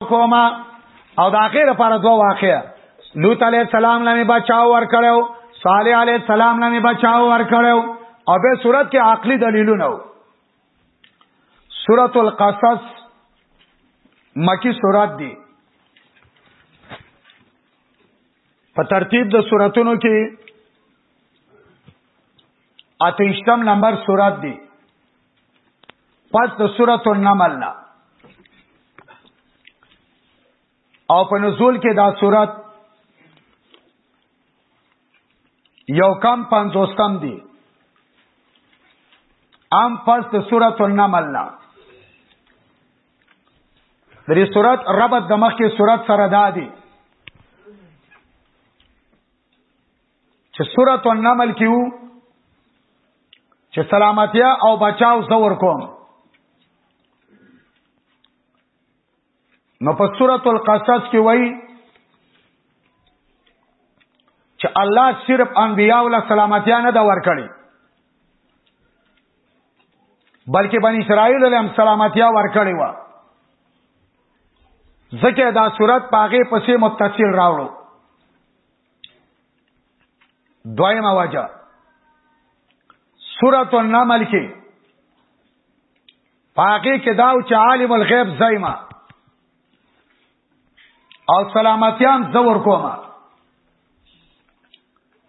کوما او د اخر لپاره دوه واقعیا لوط علی السلام لمه بچاو ور کړو صالح علی السلام لمه بچاو ور کړو او به صورت کې عقلي دلیلونه وو سورۃ القصص مکی سورات دی په ترتیب د سوراتونو کې اتهشتم نمبر سورات دی پس د سورۃ النمل نه او په نزول کې دا سورۃ یو کم پنځوستم دی ام پس د سورۃ النمل نه د دې صورت ربط د مخکې صورت سره دا دی چې سورۃ النمل کې وو چې سلامتیا او بچاو زور کوم نو په سورۃ القصص کې وایي چې الله صرف انبیاء ول سلامتیا نه دا ورکړي بلکې بنی اسرائیل له هم سلامتیا ورکړي و ځکه دا صورت پاغه پسې متصل راوړو دویمه وجه سورۃ النمل کې پاګه کې داو چې عالم الغیب زایما او سلامتیان زور کوما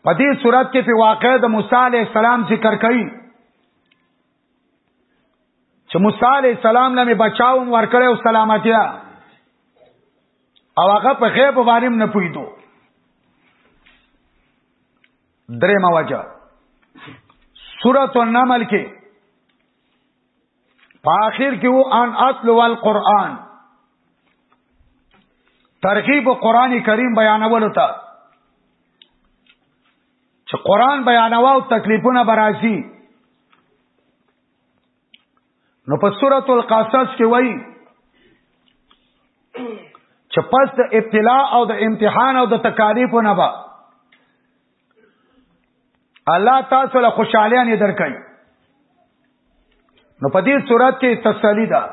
په دې صورت کې په واقع د موسی علی السلام ذکر کړي چې موسی علی السلام لمه بچاوم ورکړې او سلامتی او هغه په غیب باندې نه پویدو درې ما وجه سورۃ النمل کې په اخر کې وو ان اصل والقران ترغیب قرآن کریم بیانولو ته چې قران بیانوا او تکلیفونه براسي نو په سورۃ القصص کې وایي چې پس د ابتلا او د امتحان او د تکالیفو نه با الله تاسو له خوشاله نه درکړي نو په دې صورت کې تسلی ده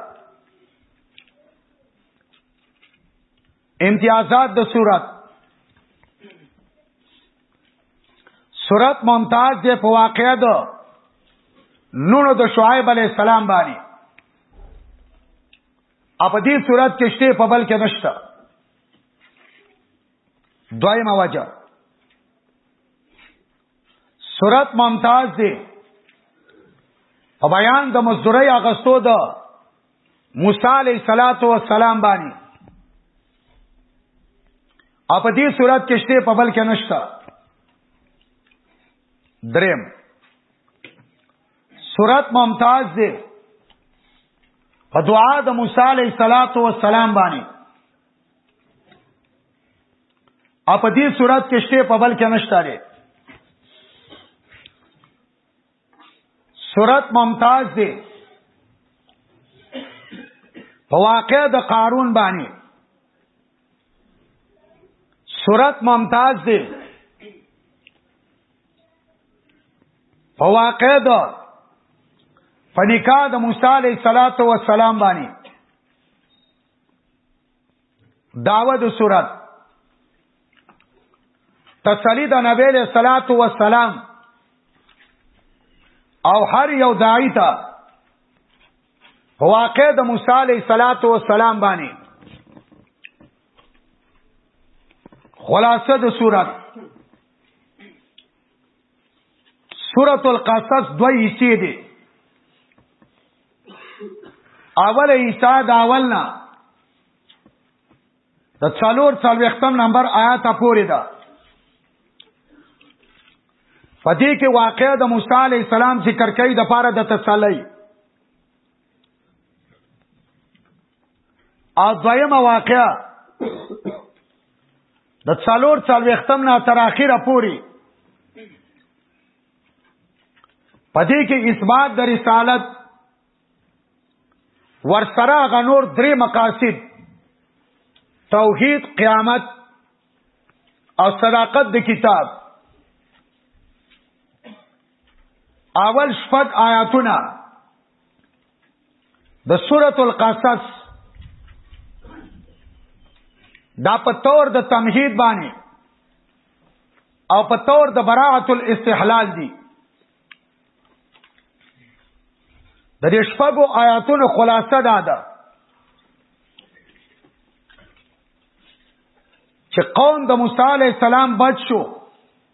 امتیازات د صورت صورت ممتاز دی په واقعیا د نونو د شعیب علی السلام باندې اپ دې صورت کې شته په بل کې نشته دویمه وجه صورت ممتاز دی په بیان د مزدوري اغستو ده موسی علیہ الصلات والسلام باندې اپ دې صورت کې شته په بل کې نشتا دریم صورت ممتاز دی په دعا د موسی علیہ الصلات والسلام باندې اپ دې صورت کې شته په بل کې نشتا لري صورت ممتاز دی په واقع د قارون باندې صورت ممتاز دی په واقع د پنیکا د موسی علیه السلام باندې داوه د صورت تسلی د نبی له صلوات و سلام او هر یو داعی ته واقع د موسی علیه صلوات و سلام باندې خلاصه د صورت سورۃ القصص دوه حصے دي اول حصہ دا اولنا د څلور څلوختم نمبر آیات پورې ده پدې کې واقع د موسی علی السلام ذکر کوي د پاره د تسلی او دویمه واقعه د څلور څلوېختم نه تر اخره پوري پدې کې اثبات د رسالت ورسره غنور درې مقاصد توحید قیامت او صداقت د کتاب اول شپږ آیاتونه د سورۃ القصص دا په تور د تمهید باندې او په تور د براءت الاستحلال دی د دې شپږو آیاتونو خلاصه دا ده چې قوم د موسی علی السلام بچ شو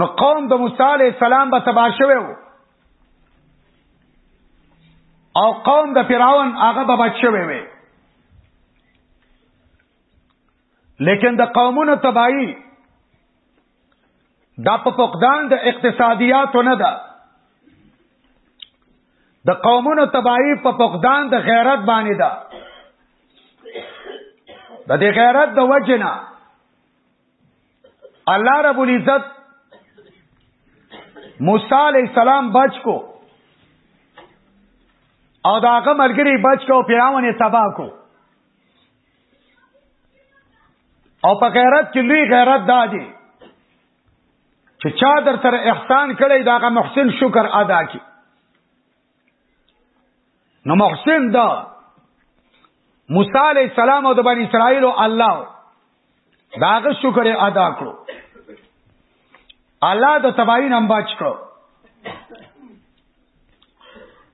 نو قوم د موسی علی السلام به تبا شوی وو او قوم د فرعون هغه به بچ شوی وي لیکن د قومونو تباہی دا په فقدان د اقتصادیاتو نه ده د قومونو تباہی په فقدان د غیرت باندې ده د دې غیرت د وجنه الله رب العزت موسی علیہ السلام بچ کو او داغه ملګری بچ کو پیراون یې تباہ کو او په غیرت کې لوی غیرت دادی چې چا در سره احسان کړی دا غا محسن شکر ادا کی نو محسن دا موسی علی السلام او د بنی اسرائیل او الله داغه شکر ادا کړو الله د تباہی نم بچ کړو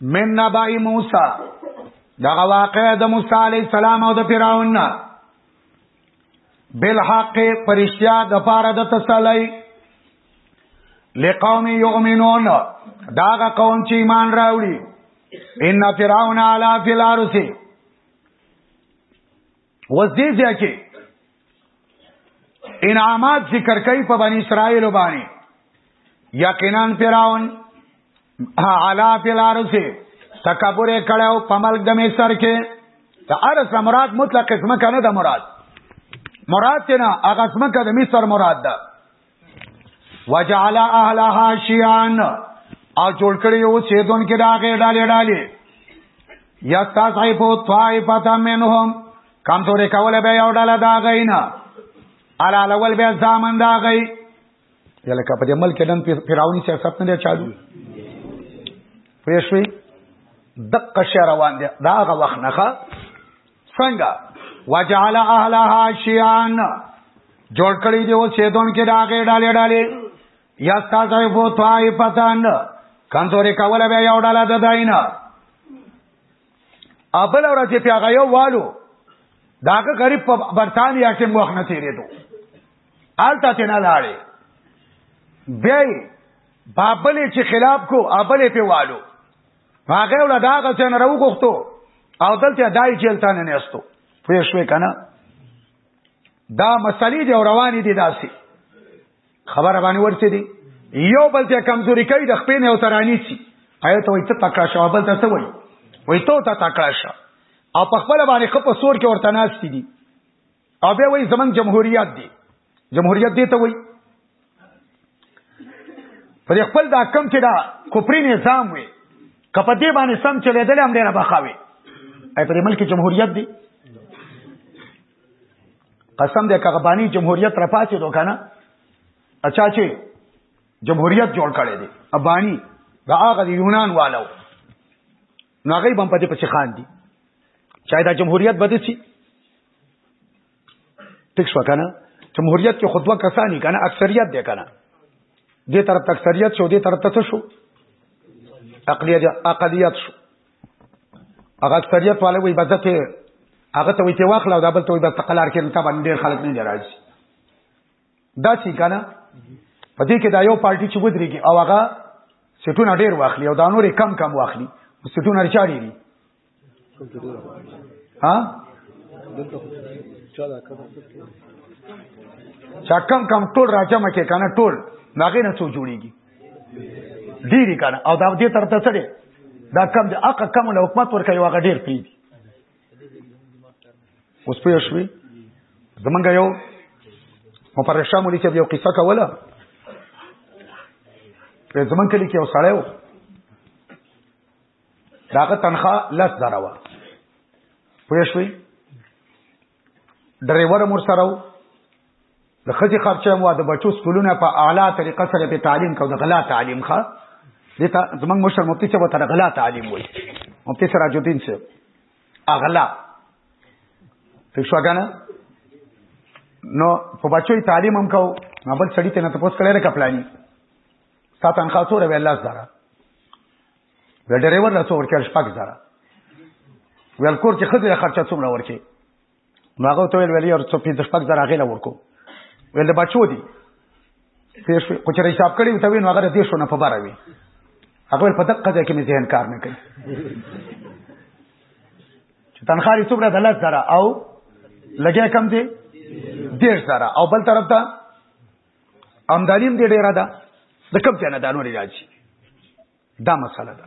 من نبای موسی دغه واقع د موسی علی السلام او د فرعون نه بالحق پرشتیا د پاره د تسلی لقوم یؤمنون داغه قوم چې ایمان راوړي ان فرعون علا فی الارض وز دې ځای کې انعامات ذکر کوي په بنی اسرائیل باندې یقینا فراون علا فلارسه تکبر کړو په ملک د مصر کې ته ارس مراد مطلق اسمه کنه د مراد مراد ته نه هغه اسمه د مصر مراد ده وجعل اهلها شيان او جوړ کړی یو سیدون کې دا غې ډالې ډالې یا تصحیفو طائفه منهم کمزورې کوله به یو ډاله دا غینا الا الاول به ځامن دا غی یلکه په دې ملک نن پیراونی سیاست نه چالو پرېښوي دقه شعر روان دی دا هغه وخت نه څنګه وجعل اهلها شیان جوړ کړی دی اوسېدون کې دا غې ډالې ډالې یا تاسو په توای پتان کمزوري کوله بیا یو ډاله د داینه ابل ورځ په هغه یو والو داګه غریب په برتانیا کې موخ نه تیرېدو آلته تینا لاړې بیا بابلې چې خلاف کو ابلې په والو هغه ول دا غل څنګه راو غوښتو او دلته دای چلتا نه نهستو پوه شوې کنه دا مسلې دی روانې دي داسې خبره باندې ورته دي یو بل ته کمزوري کوي د خپل نه وترانی سي آیا ته وي ته تکړه شو بل ته څه وي وي ته ته تکړه شو او په خپل باندې خپ سور کې ورته ناشتي دي او به وای زمنګ جمهوریت دی جمهوریت دی ته وای پر خپل دا کم چې دا کوپری نظام وي کپه دې باندې سم چلېدل هم ډېر بخاوي اې پر ملک جمهوریت دی قسم دې کغبانی جمهوریت را پاتې دوه کنه اچھا چې جمهوریت جوړ کړی دی ابانی دا هغه یونان والو نو هغه بم پدې پسې خان دي شاید جمهوریت بده شي ټیک شو کنه جمهوریت کې خود کسانی کنه اکثریت دی کنه دې طرف اکثریت شو دې طرف ته شو اقلیت اقلیت شو هغه اکثریت والے وي بدته هغه ته وي ته واخلا او دا بل ته وي بس قلار کې ته باندې خلک نه راځي دا چې کنه په دې کې دا یو پارټي چې ودرېږي او هغه سټونه ډېر واخلي او دا نورې کم کم واخلي سټونه چا ډېر دي ها چا کم کم ټول راجمه کې کنه ټول ناغې نه څو جوړيږي ډېری کنه او دا دې تر ته څه دا کم د اقا کم له حکومت ورکوي هغه ډېر پیدي اوس پوه شوې زمونږ یو مفرح شاه مولي صاحب یو قصه کوله زمونږ کلي کې یو سړی و د هغه تنخوا لس زره وه پوه شوې ډرایور هم ورسره و د خځې خرچه مو د بچو سکولونه په اعلی طریقه سره په تعلیم کو د غلا تعلیم ښه دته زمنګ مشر مفتی صاحب ته غلا تعلیم وای مفتی سراج الدین صاحب اغلا ٹھیک شو کنه نو په بچو تعلیم هم کو نو بل سړی ته نه تاسو کړی نه کپلانی تا تنخواه څوره وی الله زره د ډرایور له څو ورکړ شپږ زره ویل کور کې خځه خرچه څومره ورکړي نو هغه ته ویل ویل څو پنځه شپږ زره هغې له ورکو ویل د بچو دي تېر شوي خو چې حساب کړي ورته وي نو هغه د دېرشو نه په بره وي هغه ویل په دقه ځای کې مې ذهن کار نه کوي چې تنخوا یې څومره ده لس زره او لګیا کم دی دېرش زره او بل طرف ته امداري هم دې ډېره ده د کم ځای نه دا نورې راځي دا مسله ده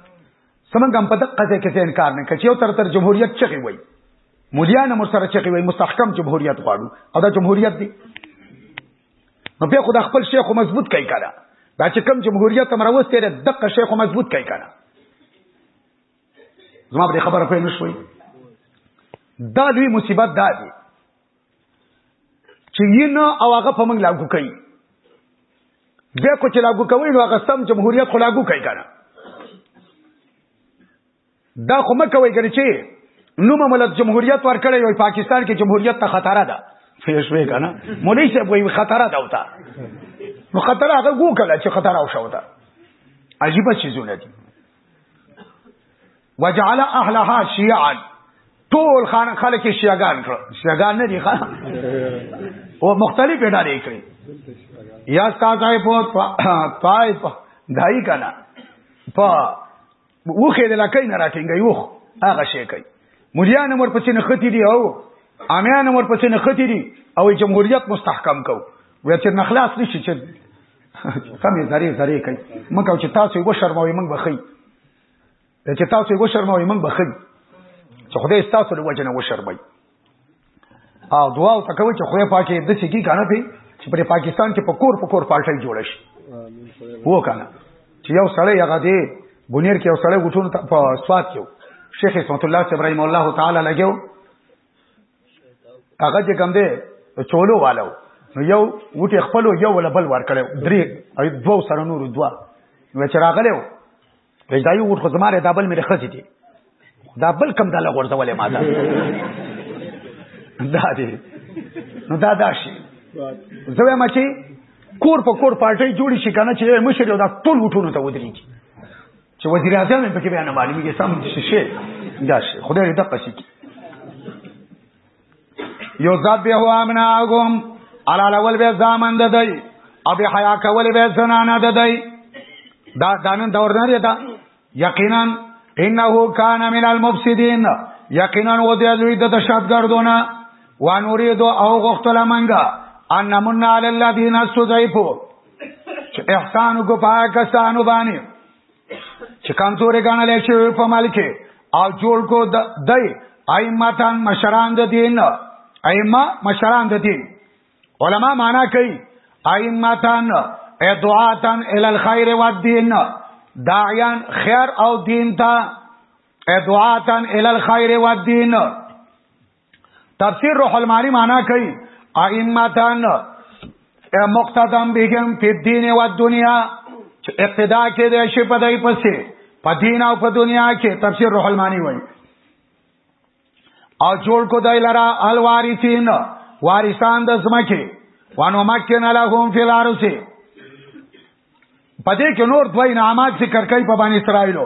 سمنګ هم په دقه ځای کې انکار نه کوي یو تر تر جمهوریت چغي وای مولیان مر سره چغي وای مستحکم جمهوریت غواړو او دا جمهوریت دی نو بیا خو د خپل شیخ مضبوط کوي کړه دا چې کم جمهوریت هم راوستي د دقه شیخ مضبوط کوي کړه زما په خبره پوه نه شوي دا لوی مصیبت دا دی چې یې نه او هغه په موږ لاګو کوي بیا کو چې لاګو کوي نو هغه سم جمهوریت خو لاګو کوي کنه دا خو مکه وایي کنه چې نو مملت جمهوریت ورکړی وي پاکستان کې جمهوریت ته خطر ده فیشوي کنه مولوی صاحب وایي خطر ده وتا نو خطر هغه ګو کړه چې خطر او شوتا عجیب چیزونه دي وجعل اهلها شيعا ټول خان خلک شیعاګان کړ شیعاګان نه دي خان او مختلف ډارې کړې یا تاسو په پای په دای کنا په وخه د لکې نه راټینګي وخ هغه شی کوي مليان امر پسې نه ختی دي او امیان امر پسې نه ختی دي او جمهوریت مستحکم کو وی چې نخلاص نشي چې کمې زری زری کوي مکه چې تاسو وشرموي موږ بخي چې تاسو یې وشرموي موږ به ښه چې خدای ستاسو له وجه نه وشرموي او دعا ته کوي چې خدای پاکه د څه کی کنه پی چې په پاکستان کې په کور په کور پالټي جوړ شي وو کنه چې یو سړی هغه دی بنیر کې یو سړی وټون په سواد کې شیخ اسمت الله ابراهیم الله تعالی لګیو هغه چې کوم دی چولو والو نو یو وټي خپل یو ولا بل ور کړو درې دوه سره نور دوه نو چې راغلو وځای وټ خو زماره دا بل مې خځې دي دا بل کم دله غورځولې ما دا دا دی نو دا دا شي زه وایم چې کور په کور پارټي جوړی شي کنه چې مشر یو دا ټول وټونو ته ودرېږي چې وزیر اعظم په کې بیان معلومیږي سم څه شي دا شي خدای دې دقه شي یو ذات به هو امنا غوم علا الاول به زامن د دی او به حیا کول به زنانه د دی دا دانن دور نه دی دا یقینا انه کان من المفسدين یقینا و دې لوی د شادګردونه وانوریدو او غختل منګه ان من علی الذین استضعفوا چې احسان کو پاکستانو باندې چې کمزورې ګڼل شي په مال کې او جوړ کو دای ائمتان مشران د دین ائمه مشران د دین علما معنا کوي ائمتان ادعاتن ال الخير والدين داعيان خير او دين تا ادعاتن ال الخير والدين تفسیر روح المانی معنا کوي ائمتان مقتدم بهم فی الدین و الدنیا چې اقتدا کې د شی په دای پسې په دین او په دنیا کې تفسیر روح المانی وایي او جوړ کو دای لرا الوارثین وارثان د زمکه وانو مکن لهم فی الارض پدې کې نور دوی نعمت ذکر کوي په بنی اسرائیلو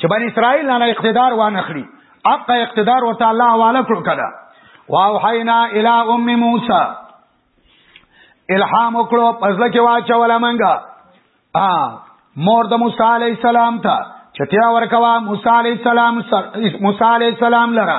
چې بنی اسرائیل نه اقتدار وانه خړي حق اقتدار وته الله حواله کړو کړه واوحینا الی ام موسی الهام وکړو پزله کې واچول منګه ا مور د موسی علی السلام ته چتیا ورکوا موسی علی السلام موسی علی السلام لره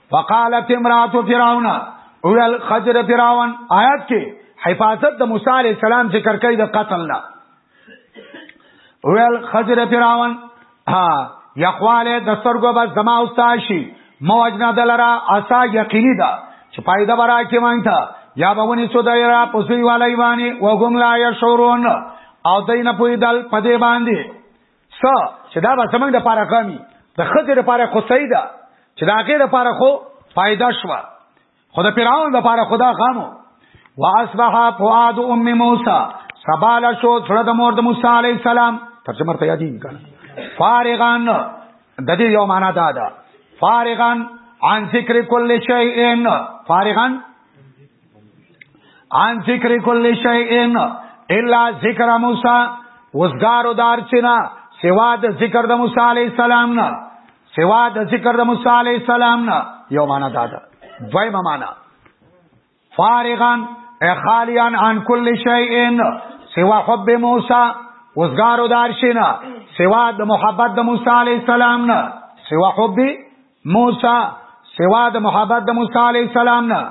فقالت امرات فرعون اول خضر فرعون آیات کې حفاظت د موسی علی السلام ذکر کوي د قتل نه اول خضر فرعون ها یخواله د سترګو بس زما استاشي موجنا دلرا اسا یقیني ده چې پایده برا کې مانتا یا بونی سو دایرا پسوی والا ایوانی وهم لا یشورون او دین پوی دل پدې باندې څه چې دا به زمنګ د پاره کمی د خځې د پاره خو صحیح ده چې دا غیر لپاره خو فائدہ شو خو د پیراون لپاره خدا غامو واصبح فؤاد ام موسی سبال شو سره د مور د موسی علی السلام ترجمه ته یادی کړه فارغان د دې یو معنا دا ده فارغان عن ذکر کل شیء فارغان عن ذکر کل شیئن الا ذکر موسی وزګارو دار چینا سوا د ذکر د موسی علی السلام نه سوا د ذکر د موسی علی السلام نه یو معنا دا ده دویمه معنا فارغان خالیان عن کل شیئن سوا حب موسی وزګارو دار چینا سوا د محبت د موسی علی السلام نه سوا حب موسی سوا د محبت د موسی علی السلام نه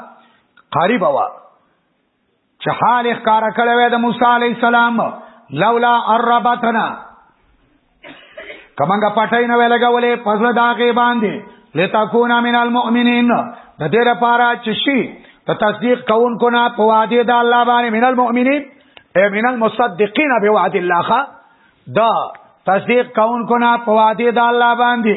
قریب وا چې حال ښکار کړی وې د موسی علی السلام لولا الربتنا کمنګ پټای نه ویلګولې پزړه داګه باندې لتكونا من المؤمنین د دې لپاره چې شي د تصدیق کوونکو نه په وعده د الله باندې من المؤمنین اے من المصدقین بوعد الله دا تصدیق کوونکو نه په وعده د الله باندې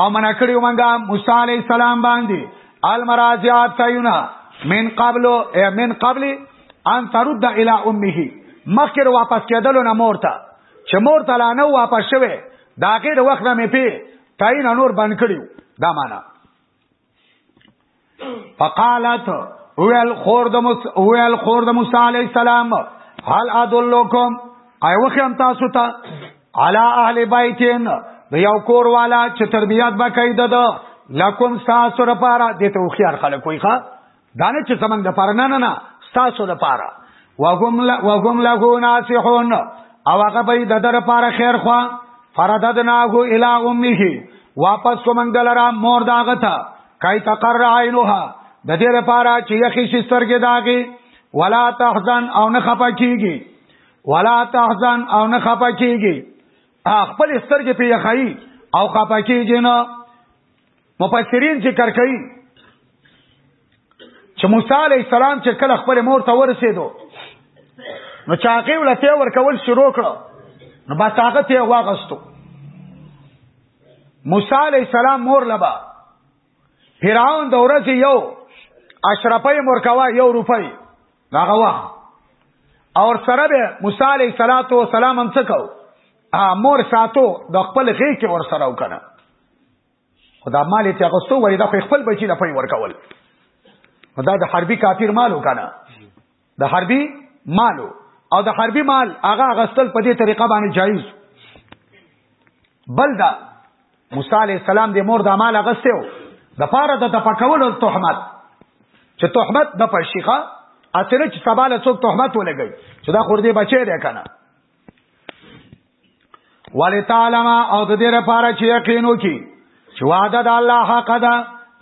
او منا کړیو مونږه موسی علی السلام باندې المراجعات کایونا من قبل من قبل ان ترد الى امه مخکره واپس کېدل نه مورته چې مور ته لانه واپس شوه دا غیر وخت مې پی تاین نور بند کړیو دا معنا فقالت ویل خور د مس ویل خور د موسی علی السلام هل ادلکم ایو خیم تاسو ته علی اهل بیتین د یو کور والا چې تربیات به کوي د لکم تاسو لپاره د توخيار خلک وي ښا دانه چې زمنګ د پاره نه نه نه تاسو د پاره وهم لا وهم لا هو ناصحون او هغه به د در پاره خیر خوا فرددناه الی امه واپس کومنګ دلرا مور داغه تا کای تقر عینها د دې لپاره چې یخی شسترګې داږي ولا تحزن او نه خپه کیږي ولا تحزن او نه خپه کیږي خپل سترګې په یخی او خپه کیږي نه مفسرین ذکر کوي چې موسی علی السلام چې کله خپل مور ته ورسېدو نو چاقي ولته ورکول شروع کړو نو با طاقت یې واغستو موسی علی السلام مور لبا فرعون د ورځې یو اشرفی مرکوا یو روپۍ هغه وخت اور سره به موسی علی صلوات و سلام هم څکاو مور ساتو د خپل غیږ کې ور سره وکړه خدا مال چې هغه ستو ورې د خپل بچی لپاره ورکول دا د حربي کافر مالو کنه د حربي مالو او د حربي مال هغه غستل په دې طریقه باندې جایز بل دا موسی علی السلام د مور د مال غستو د پاره د تفکول او تهمت چې تهمت د پښیخه اصله چې سباله څوک تهمت ولګي چې دا خور دې بچی دی کنه ولتعلم او د دې لپاره چې یقین وکي چې وعده د الله حق ده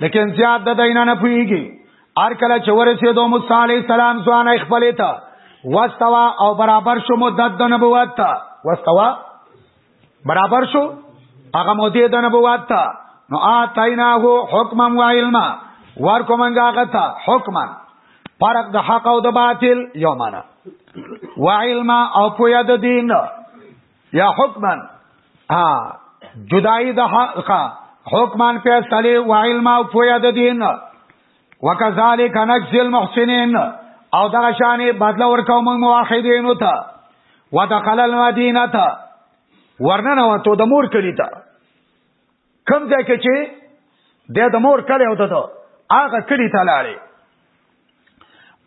لیکن زیاد د دینه نه پويږي ار کله چې ورسې دو موسی علی السلام ځوان خپل ته واستوا او برابر شو مدت د نبوت ته واستوا برابر شو هغه مودې د نبوت ته نو آتایناه حکما و علما ورکو منګه غته حکما فرق د حق او د باطل یو معنا و علم او پویا د دین یا حکما ها جدای د حق حکما فیصله و علم او پویا د دین وکذالک نجزی المحسنین او دا شانې بدل ورکو موږ موحدینو ته ودخل المدینه ته ورننه وته د مور کړی ته کم ځای کې چې د د مور کړي او دته هغه کړي ته لاړې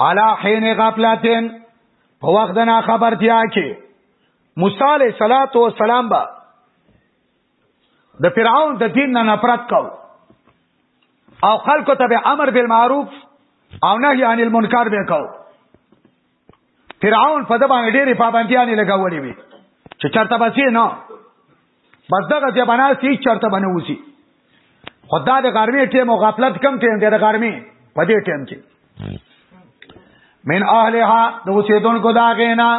علا حين غفلتين په وخت نه خبرتیا کې موسی عليه صلوات و سلام با د فرعون د دین نه نفرت کو او خلکو ته به امر بالمعروف او نهي عن المنکر به کو فرعون په د باندې ډېرې پابندیانې لګولې وي چې چرته بچي نه بس دغه چې بناسي هیڅ چرته بنه وسی خدا د غرمې ټیم او غفلت کم ټیم دی د غرمې په دې ټیم کې من اهلها د اوسېدونکو دا غینا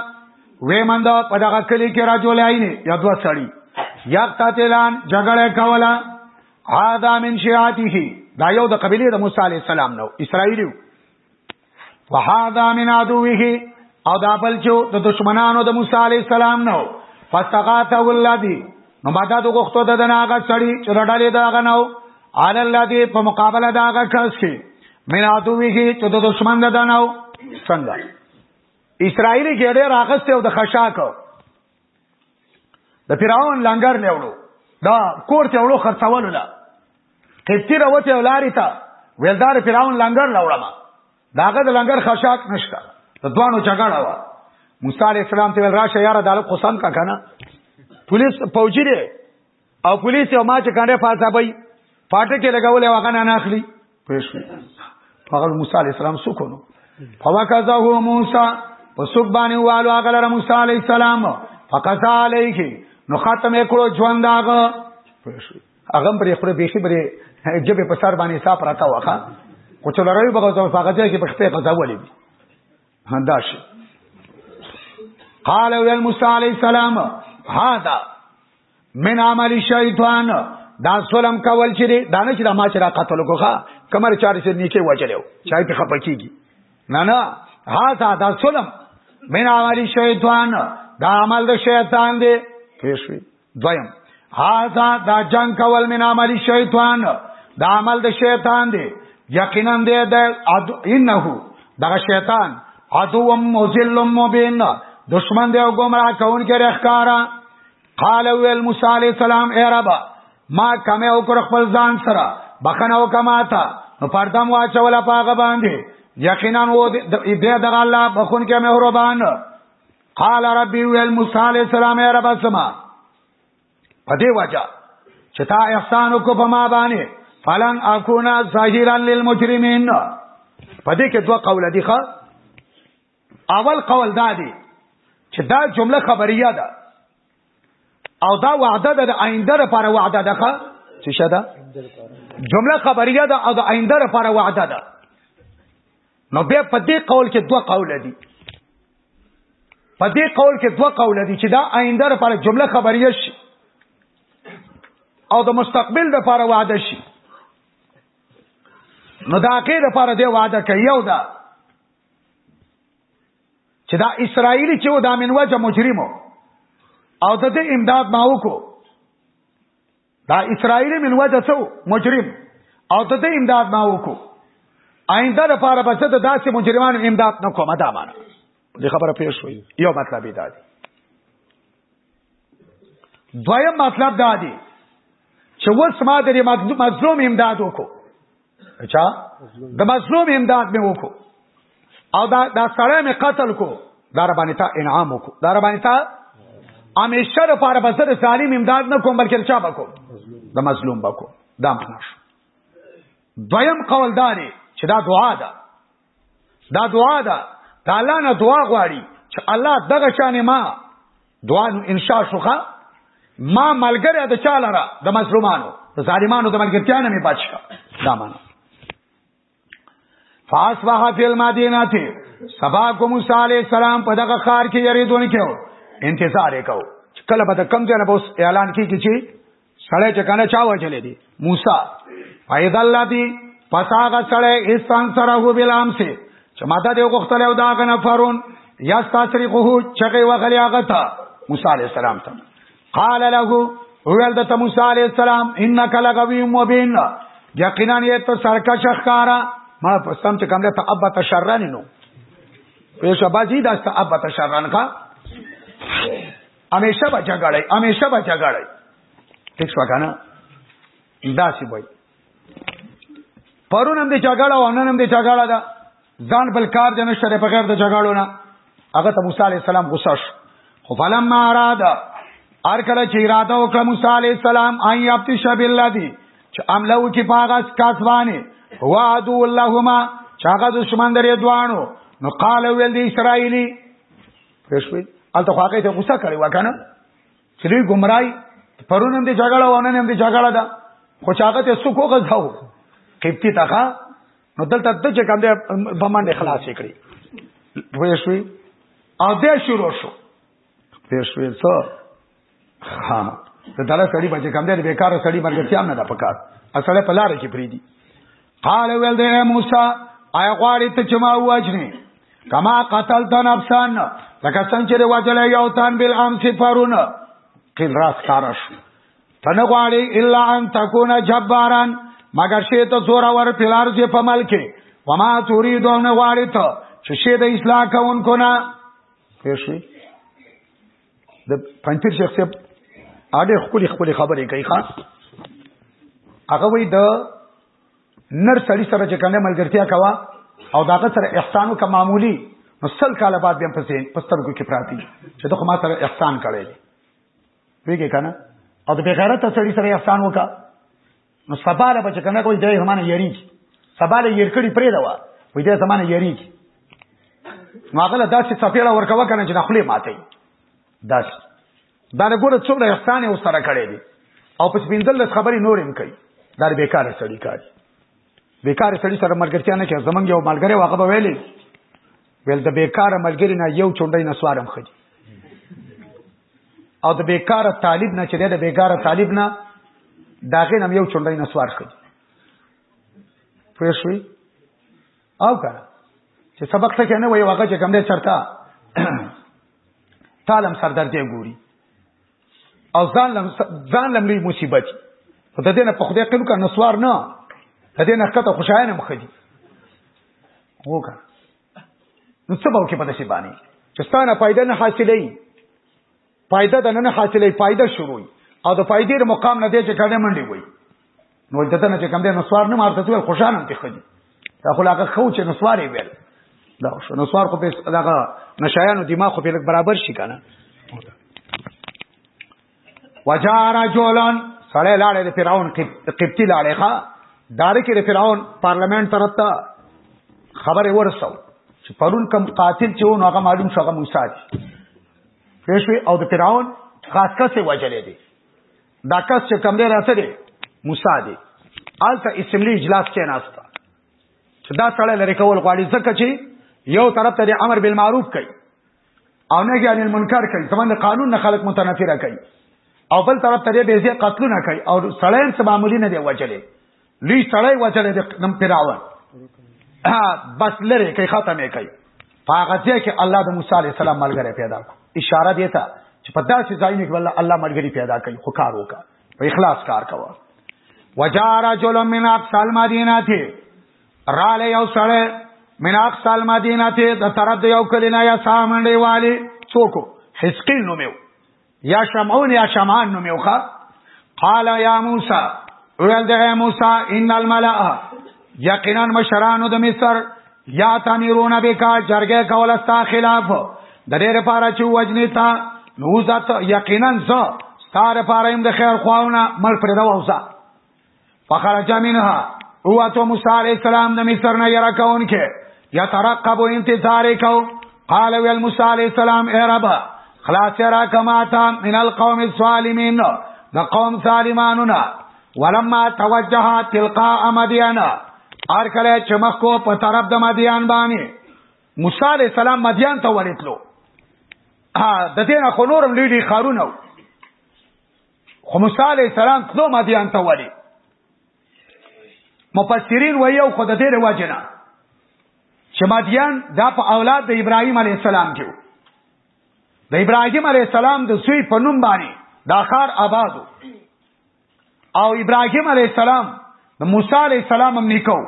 وې مند په دغه کلی کې راجول عینې یا دوه سړی یا قاتلان جګړه کوله هاذا من شیعاته دا یو د قبیله د موسی علی السلام نو اسرایلیو وهذا من عدوه او دا بل چې د دشمنانو د موسی عليه السلام نو فاستغاثه الذي نو مدد غوښتو د دناغه سړی چې رډلې دا غنو علی الذي په مقابله دا غ کس شي من عدوه چې د دشمن د دنو څنګه اسرایلی کې ډېر راغسته او د خشاک د فرعون لنګر نه وړو دا کور ته وړو خرڅول نه قبطی راوته ولاري تا ویلدار فرعون لنګر لوړم داغه د لنګر خشاک نشته د دوانو جګړه وا موسی عليه السلام ته راشه یاره دالو قسم کا کنه پولیس پوجي دی او پولیس او ما چې کنده فاصابای پاټه کې لګولې واغ نه ناخلی پښې هغه موسی علی السلام سکونو فوکزه موسی پسوک باندې والو هغه موسی علی السلام فقط علیه نو ختم کړو ژوند هغه هغه پر خپل بيخي بری جبه په سر باندې صاف راته واخا خو چې لروي بغوځو هغه ځای کې په خپل قضا ولې هنداش قال ويل موسی عليه السلام هذا من عمل شیطان دا سولم کول چې دی دا نه چې دا ما چې را قتل کوخه کمر چارې چې نیکه وچلو چای په خپه کیږي نه نه ها دا دا سولم من عمل شیطان دا عمل د شیطان دی پېښوي دویم ها دا دا جنگ کول من عمل شیطان دا عمل د شیطان دی یقینا دی د انه دا شیطان عدو مذل مبین دشمن دی او گمراه کون کې رخکارا قال ویل موسی علی السلام ای رب ما کمه او کر خپل ځان سره بخنه او کماتا نو پردم واچول پاغه باندې یقینا و دې دغه الله بخون کې مهربان قال ربي ویل موسی علی السلام ای رب سما په دې وجه چې تا احسان وکړ په ما باندې فلن اكون ظاهرا للمجرمين په دې کې دوه قول دي ښه اول قول دا دی چې دا جمله خبریه ده او دا وعده ده د آینده لپاره وعده ده څه شه ده جمله خبریه ده او د آینده لپاره وعده ده نو بیا په دې قول کې دوه قول دي په دې قول کې دوه قول دي چې دا آینده لپاره جمله خبریه شي او د مستقبل لپاره وعده شي نو دا کې لپاره دی وعده کوي او دا چې دا اسرائیلی چې و دا منوجه مجرمو او د دې امداد ما وکړو دا اسرائیلی منوجه څو مجرم او د دې امداد ما وکړو آینده د پاره بچ د داسې مجرمانو امداد نه کوم دا معنا دې خبره پیښ شوې یو مطلب دی دویم مطلب دا دی چې وس ما د مظلوم امداد وکړو اچھا د مظلوم امداد مې وکړو او دا دا سړی مې قتل کو دا ربانی تا انعام وکړو دا ربانی تا همیشه د پاره بسر ظالم امداد نه کوم بلکې چا بکو د مظلوم بکو دا معنا شو دویم قول داري چې دا دعا ده دا دعا ده دا الله نه دعا غواړي چې الله دغه شان ما دعا نو انشاء شوخه ما ملګری د چاله را د مظلومانو د ظالمانو د ملګرتیا نه می پاتشا دا معنا فاسبح فی المدینه سبا کو موسی علی السلام په دغه خار کې یریدون کېو انتظار وکاو کله به کم ځای نه بوس اعلان کیږي چې سړی چې کنه چا وجلې دي موسی اید الله دی پس هغه سړی استان سره هو بلام سي چې ماته دی غختل او دا غنه فرون یا تاسریقه چغه وغلی هغه تا موسی علی السلام ته قال له ویل د موسی علی السلام انک لغوی مبین یقینا یې ته سرکش ښکارا ما پسم چې کوم له تابت شرن نو پېښه بازی داسته ابت شرن کا همیشه به جګړه همیشه به جګړه ټیک شو کنه دا سی وای پرون هم د جګړه او نن هم د جګړه ده ځان بل کار جن شر په غیر د جګړو نه هغه ته موسی علی السلام غوسه شو خو فلم اراد ار کله چې اراده وکړه موسی علی السلام اي ابت شب الله دی چې عمله وکي پاغه کاسوانه وعدو اللهما چاغه دشمن درې دوانو نو قال ویل دی اسرائیلی پښوی الته خو هغه ته غوسه کړی وکنه چې دوی گمراهي پرون هم دې جګړه ونه هم دې جګړه ده خو چاغه ته سکو غزاو قبطی تاخه نو دلته د چې کوم دې بمانډه خلاص کړی پښوی او دې شروع شو پښوی څو ها ته دغه سړی بچ کم دی بیکار سړی مرګ سیام نه ده پکار اصله په لار کې پریدي قال ویل دی موسی آیا غواړي ته چې ما واجنې کما قتلت نفسان لکه څنګه چې واجل یو تن بل ام صفرون قل راس کارش تنه غواړي الا ان تكون جباران مگر شی ته زور ور پلار چې په ملک وما تريدون غواړي ته چې شی د اصلاح کوونکو نه پېښوي د پنځیر شیخ صاحب هغه خپل خپل خبرې کوي ښا هغه وی د نر سړی سره چې کنه ملګرتیا کوا او داغه سره احسانو کا معمولی نو سل کال بعد بیا په سین پسترګو کې پراتی چې د خما سره احسان کړي ویګه کنه او د بغیرت سړی سره احسان وکړه نو سباله بچ کنه کوئی دای زمانه یری کی سباله یرکړی پرې دا وای دای زمانه یری کی نو هغه دا چې سپیړه ورکوه کنه چې خپل ماته داس دا نه ګوره څومره احسان او سره کړی دی او په سپیندل خبرې نورم کوي دا بیکاره سړی کاری بیکاره سړی سره مرګرتیا نه کوي زمونږ یو ملګری واغه به ویلې ویل د بیکاره ملګری نه یو چونډې نه سوارم خدي او د بیکاره طالب نه چې د بیکاره طالب نه داغه نم یو چونډای نسوار کړي پوه شوي او کنه چې سبق ته کنه وای واګه چې کوم دې چرتا تعلم سردار دی ګوري او ځان لم ځان لم لوی مصیبت او د دې نه په خدای قلو کا نسوار نه د دې نه کته خوشاله نه مخدي وګه نو څه به وکړي په داسې باندې چې ستانه فائدہ نه حاصلې فائدہ د نه حاصلې فائدہ شروع او د فائدې د مقام نه دی چې کله منډي وي نو دته نه چې کم دی نو سوار نه مارته ټول خوشاله ته خدي دا خو لاګه خو چې نو سوارې ویل دا شو نو سوار خو په دغه نشایانو دماغ خو په لګ برابر شي کنه وجا رجلن سړی لاړې د فرعون قبطي لاړې ښا داري کې د فرعون پارلمان طرف ته خبره ورسو چې پرون کم قاتل چې ونه هغه معلوم شو هغه موسی دی پېښوي او د فرعون خاص کس وجلې دي دا کس چې کم دی راته دی موسی دی آلته اسمبلی اجلاس کې ناشته چې دا سړی لري کول غواړي ځکه چې یو طرف ته امر بالمعروف کوي او نه ګیان المنکر کوي زمونږ د قانون نه خلک متنفره کوي او بل طرف ته به زی قتلونه کوي او سړی هم معمولی نه دی وجلې لوی سړی وجلې د نم پیراوه بس لري کوي ختمه کوي هغه ځای کې الله د موسی عليه السلام ملګری پیدا کړ اشاره دی ته چې په داسې ځای کې والله الله ملګری پیدا کوي خو کار وکړه په اخلاص کار کوه وجار رجل من اقصى المدينه را لې یو سړی من اقصى المدینه ته د طرف د یو کلی نه یا سامنډي والی څوک حسقیل نومیو یا شمعون یا شمعان نومیو ښا قال یا موسی ویل د موسی ان الملأ یقینا مشرانو د مصر یا تمیرون بکا جرګه کول استا خلاف د دې لپاره چې وجنی تا نو ذات یقینا ز ستاره لپاره هم د خیر خواونه مل پر دا وځه فخرج منها هو تو موسی علیہ السلام د مصر نه یرا کون کې یا ترقب انتظار کو قال ویل موسی علیہ السلام اے رب خلاص را کما تا من القوم الظالمین د قوم ظالمانو نه ولما توجه تلقاء مدین ار کله چې مخ کو په طرف د مدین باندې موسی علیہ السلام مدین ته ورتلو ها د دې نه خنورم لوی خارونه خو موسی علی السلام تلو مدین ته ولی مفسرین وایي او خود دې رواجنه چې مدین دا په اولاد د ابراهیم علی السلام کې د ابراهیم علی السلام د سوی په نوم باندې دا خار آبادو او ابراهیم علی السلام د موسی علی السلام هم نیکو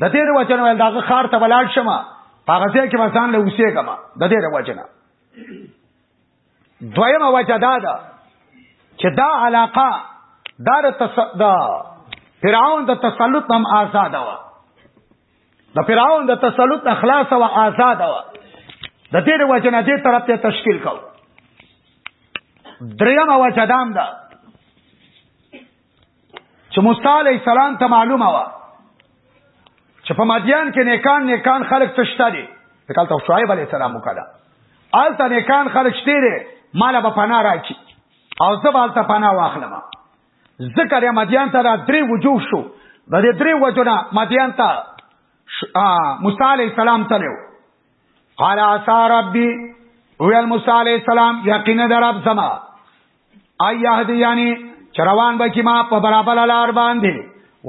د دې رواجنه ول دا خار ته ولاړ شمه هغه ځای کې مثلا له اوسېګم د دې وجنه دویمه وجه دا ده چې دا علاقه دا د تصد فرعون د تسلط هم آزاد و د فرعون د تسلط اخلاص او آزاد و د دې وجه نه دې طرف ته تشکیل کو دریمه وجه دام ده دا چې موسی علی السلام ته معلومه و چې په مدین کې نیکان نیکان خلک تشته دي کله ته شعیب علی السلام وکړه آلته نیکان خلک شته دي مال به پناه راکړي او زه به آلته پناه واخلم ذکر یا مدین ته درې وجوه شو د دې درې وجونه مدین ته موسی علی السلام ته له قال عسى ربي ويل موسی علی السلام یقینا درب سما ایا دې یعنی چروان به کی ما په برابر لار باندې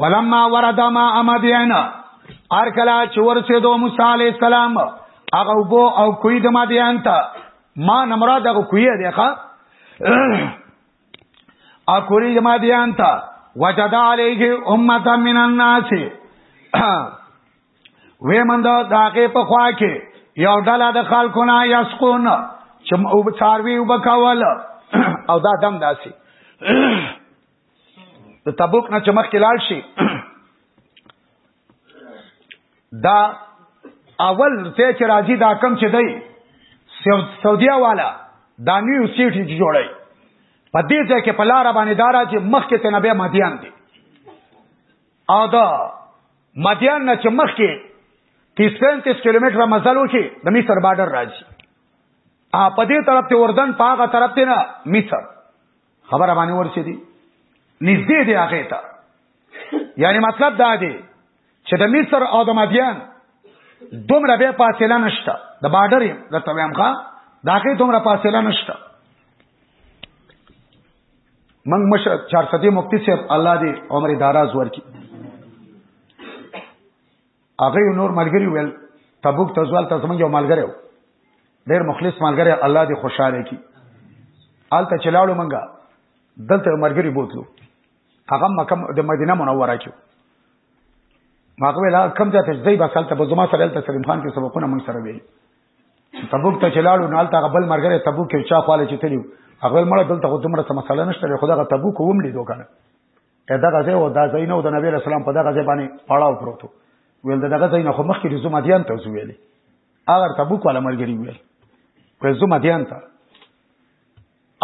ولما ورد ما امدین ار کلا چور سے دو موسی علی السلام هغه وبو او کوی د مدین ته ما نه مراد هغه کوی دی ښا ا کوی د مدین ته وجد علیه امه من الناس وې مند داغه په خوا کې یو ډله د خلکونه یسقون چې او بچاروي وبکول او دا دم داسي د تبوک نه چمخ کې لاړ شي دا اول ته چې راځي دا کم چې دی سعودیا والا دا نیو سیټ چې جوړي په دې ځای کې په لار باندې دارا چې مخ کې تنبه مدیان دي او دا مدیان نه چې مخکې 30 35 کیلومتره مزل وکي د مصر بارډر راځي ا په دې طرف ته اردن په هغه طرف ته نه مصر خبره باندې ورسې دي نږدې دی هغه ته یعنی مطلب دا دی چې د مصر او د مدیان دومره به فاصله نشته د بارډر د تویم ښا داګه دومره فاصله نشته من مشه چار سدې مفتی صاحب الله دې عمر داراز ورکي هغه نور ملګری ویل تبوک تزوال ته زمونږ یو ملګری و ډیر مخلص ملګری الله دې خوشاله کی آلته چلاړو منګه دلته ملګری بوتلو هغه مکه د مدینه منوره کې ما کوله کم ځای ته ځای بسالته به زما سره دلته سلیم خان کې سبقونه مونږ سره ویل تبوک ته چلاړو نه الته غبل مرګره تبوک کې چا خاله چې تلیو هغه مړه دلته خو دومره څه مسله نشته خو دغه تبوک هم لیدو کنه دا غزه او دا زینو د نبی رسول الله په دغه ځای باندې پړاو پروتو ویل دغه زینو خو مخکې رزو مدیان ته ویلې هغه تبوک ولا مرګري ویل رزو مدیان ته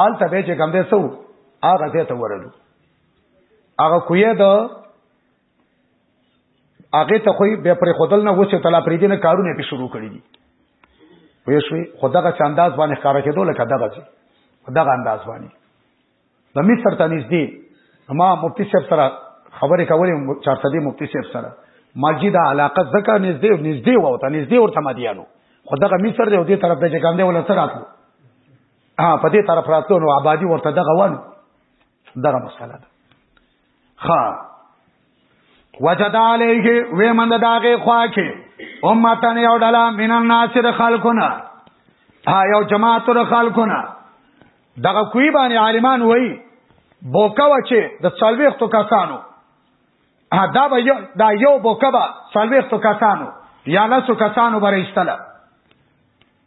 آلته به چې کوم دې سو هغه ځای ته ورلو هغه کوی د هغه ته خو به پر خودل نه وڅ تلا پرې دینه کارونه په شروع کړی دي وې شوې خدغه چې انداز باندې ښکارا کېدو لکه دغه چې دغه انداز باندې د مصر ته نږدې ما مفتی صاحب سره خبرې کولې چارسدي مفتی صاحب سره مسجد علاقه زکه نږدې نږدې وو ته نږدې ورته مدیانو خدغه مصر دې دې طرف ته چې ګاندې ولا سره راتلو ها په دې طرف راتلو نو آبادی ورته دغه وانه دغه مسله ده خا وجد علیه وی مند داغه خوا کې امتن یو ډلا من الناس د خلقنا ها یو جماعت د خلقنا دغه کوی باندې عالمان وای بوکا وچه د څلويختو کسانو دا به یو دا یو بوکا به څلويختو کسانو یا لاسو کسانو برېستله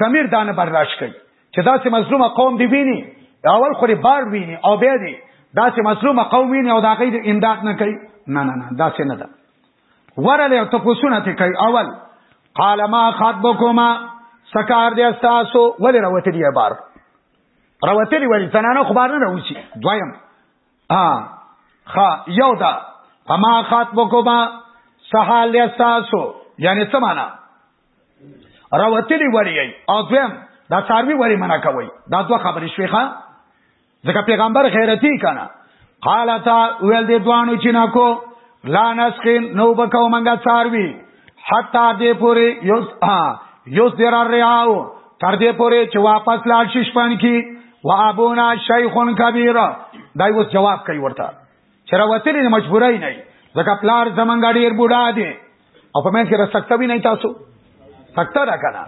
ضمیر دا نه برداشت کوي چې داسې مظلومه قوم دی ویني اول خو بار ویني او بیا دی داسې مظلومه قوم ویني او دا غي د امداد نه کوي نه نه نه داسې نه ده ورله ته پوښتنه ته کوي اول قال ما خطبكما سکار دې استاسو ولې راوته دی بار راوته دی ولې زنانه خبر نه راوسی دویم ها خا یو دا فما خطبكما سحال دې استاسو یعنی څه معنا راوتلی وری ای او دویم دا ساروی وری منع کوي دا دوه خبرې شوي ښا ځکه پیغمبر غیرتی کنه قالتا ویل دې دوانو چې نکو لا نسخین نو بکاو منګه ساروی حتا دې پوری یو یو سر ریاو تر دې پوری چې واپس لاړ شي شپن کی و ابونا شیخون کبیر دا یو جواب کوي ورته چر وتلی مجبورای نه ځکه پلار زمنګ ډیر بوډا دی او په منځ کې را سکته وی نه تاسو سکته را کنه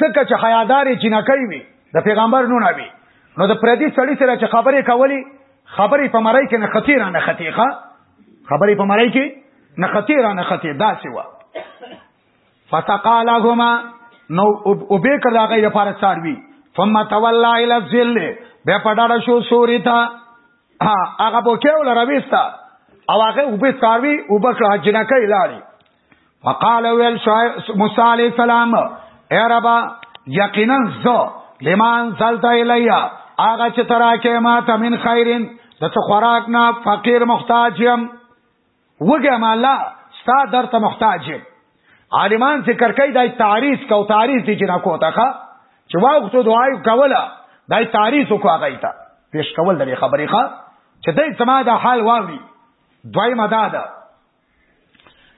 ځکه چې حیادارې چې نه کوي د پیغمبر نو نه وي نو د پردي سړی سره چې خبرې کولې خبرې په مړی کې نه ختی را نه ختی ښا خبرې په مړی کې نه ختی را نه ختی داسې و فتقالهما نو او به کړه هغه لپاره څاروي ثم تولى الى الظل به پډاړه شو سوري ته ها هغه بوکیو لرويستا او هغه وبې ساروي وبکړه جنکه لاړي وقال ويل موسی عليه السلام اے ربا یقینا زو لمن زلت الیا هغه چې تراکه ما تمن خیرن د څه خوراک نه فقیر محتاج يم وګه ما الله ستا در ته محتاج یم عالمان ذکر کوي دای تعریض کو تعریض دي جنا کو تاخه چې واغتو دعای کوله دای تعریض کو هغه ته پیش کول د خبرې ښه چې دای سما د حال واوري دوی مدا ده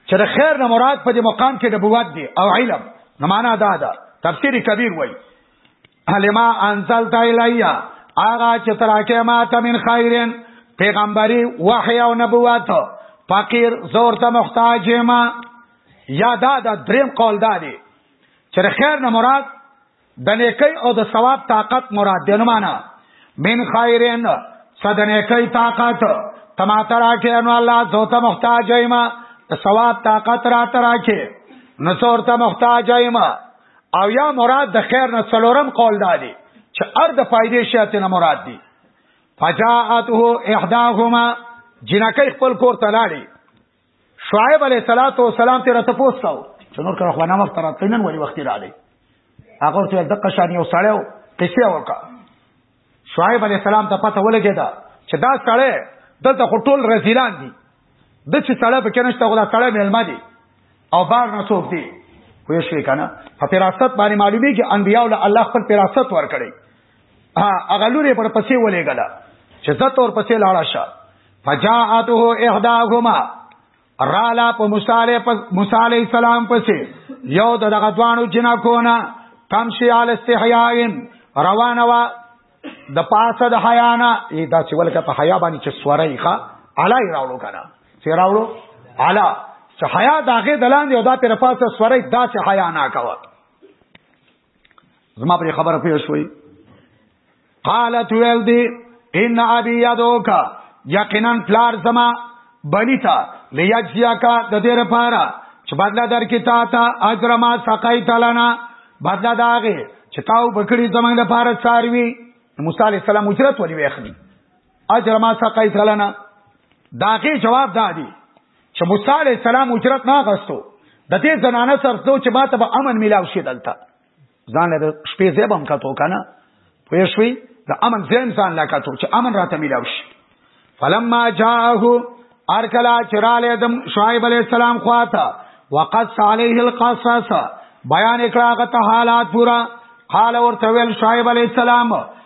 چې د خیر نه مراد په دې مقام کې نبوت دی او علم نه معنا دا ده تفسیر کبیر وایي علما انزلت الیا اغا چې تراکه ما ته من خیرن پیغمبري وحی او نبوت فقیر زور ته محتاج ما یا دا دا دریم قول دا دی چې خیر نه مراد د نیکی او د ثواب طاقت مراد دی نو معنا من خیرن صد نیکی طاقت تما تراکه نو الله زو ته محتاج ما ثواب طاقت را تراکه نو زور ته محتاج ما او یا مراد د خیر نه څلورم قول دادی چې ار د فائدې شیات نه مراد دی فجاءته احداهما جنکه خپل کور ته لاړې شعیب علیه الصلاۃ والسلام ته راته پوښتنه چې نور کړه خو نه وخت راتلین ولی وخت راغی هغه ته د قشانی او سړیو قصه وکړه شعیب علی السلام ته پته ولګیدا چې دا سړی دلته خو ټول رزیلان دي د چې سړی په کنه شته غلا سړی ملما دي او بار نه څوک دي وې شوې کنه په فراست باندې معلومي کې انبیاء ول الله خپل فراست ور کړی ها هغه لوري پر پسې ولې غلا چې زت اور پسې لاړه شه فجاءته احداهما رالا په موسی علی په موسی علی السلام پسې یو د دغه دوانو جنا کونه کم شي علی استحیاین روانه وا د پاسه د حیانا ای دا چې ولکه په حیا باندې چې سورای ښا علی راوړو کنه چې راوړو علا چې حیا داغه دلاندې او دا پر پاسه سورای دا چې حیا نه کاوه زما پر خبره پوه شوي قالت ویل دی ان ابي يدوک یقینا پلار زما بلیتا لیجزیا کا د دې لپاره چې بدلا در کې تا ته اجر ما سقایت لنا بدلا داغه چې تاو بکړي زمنګ د لپاره ساروي موسی عليه السلام اجرت ولې وخني اجر ما سقایت لنا داغه جواب دادی چې موسی علی السلام اجرت نه غستو د دې زنانه سرتو چې ماته به امن ملاو شي دلته ځان له شپې زیب هم کتو کنه پوه شوي د امن زیم ځان لا کتو چې امن راته ملاو شي فلما جاءه ارکلا چراله دم شعیب علی السلام خواته وقص علیه القصص بیان کړه غته حالات پورا قال ورته ویل شعیب علی السلام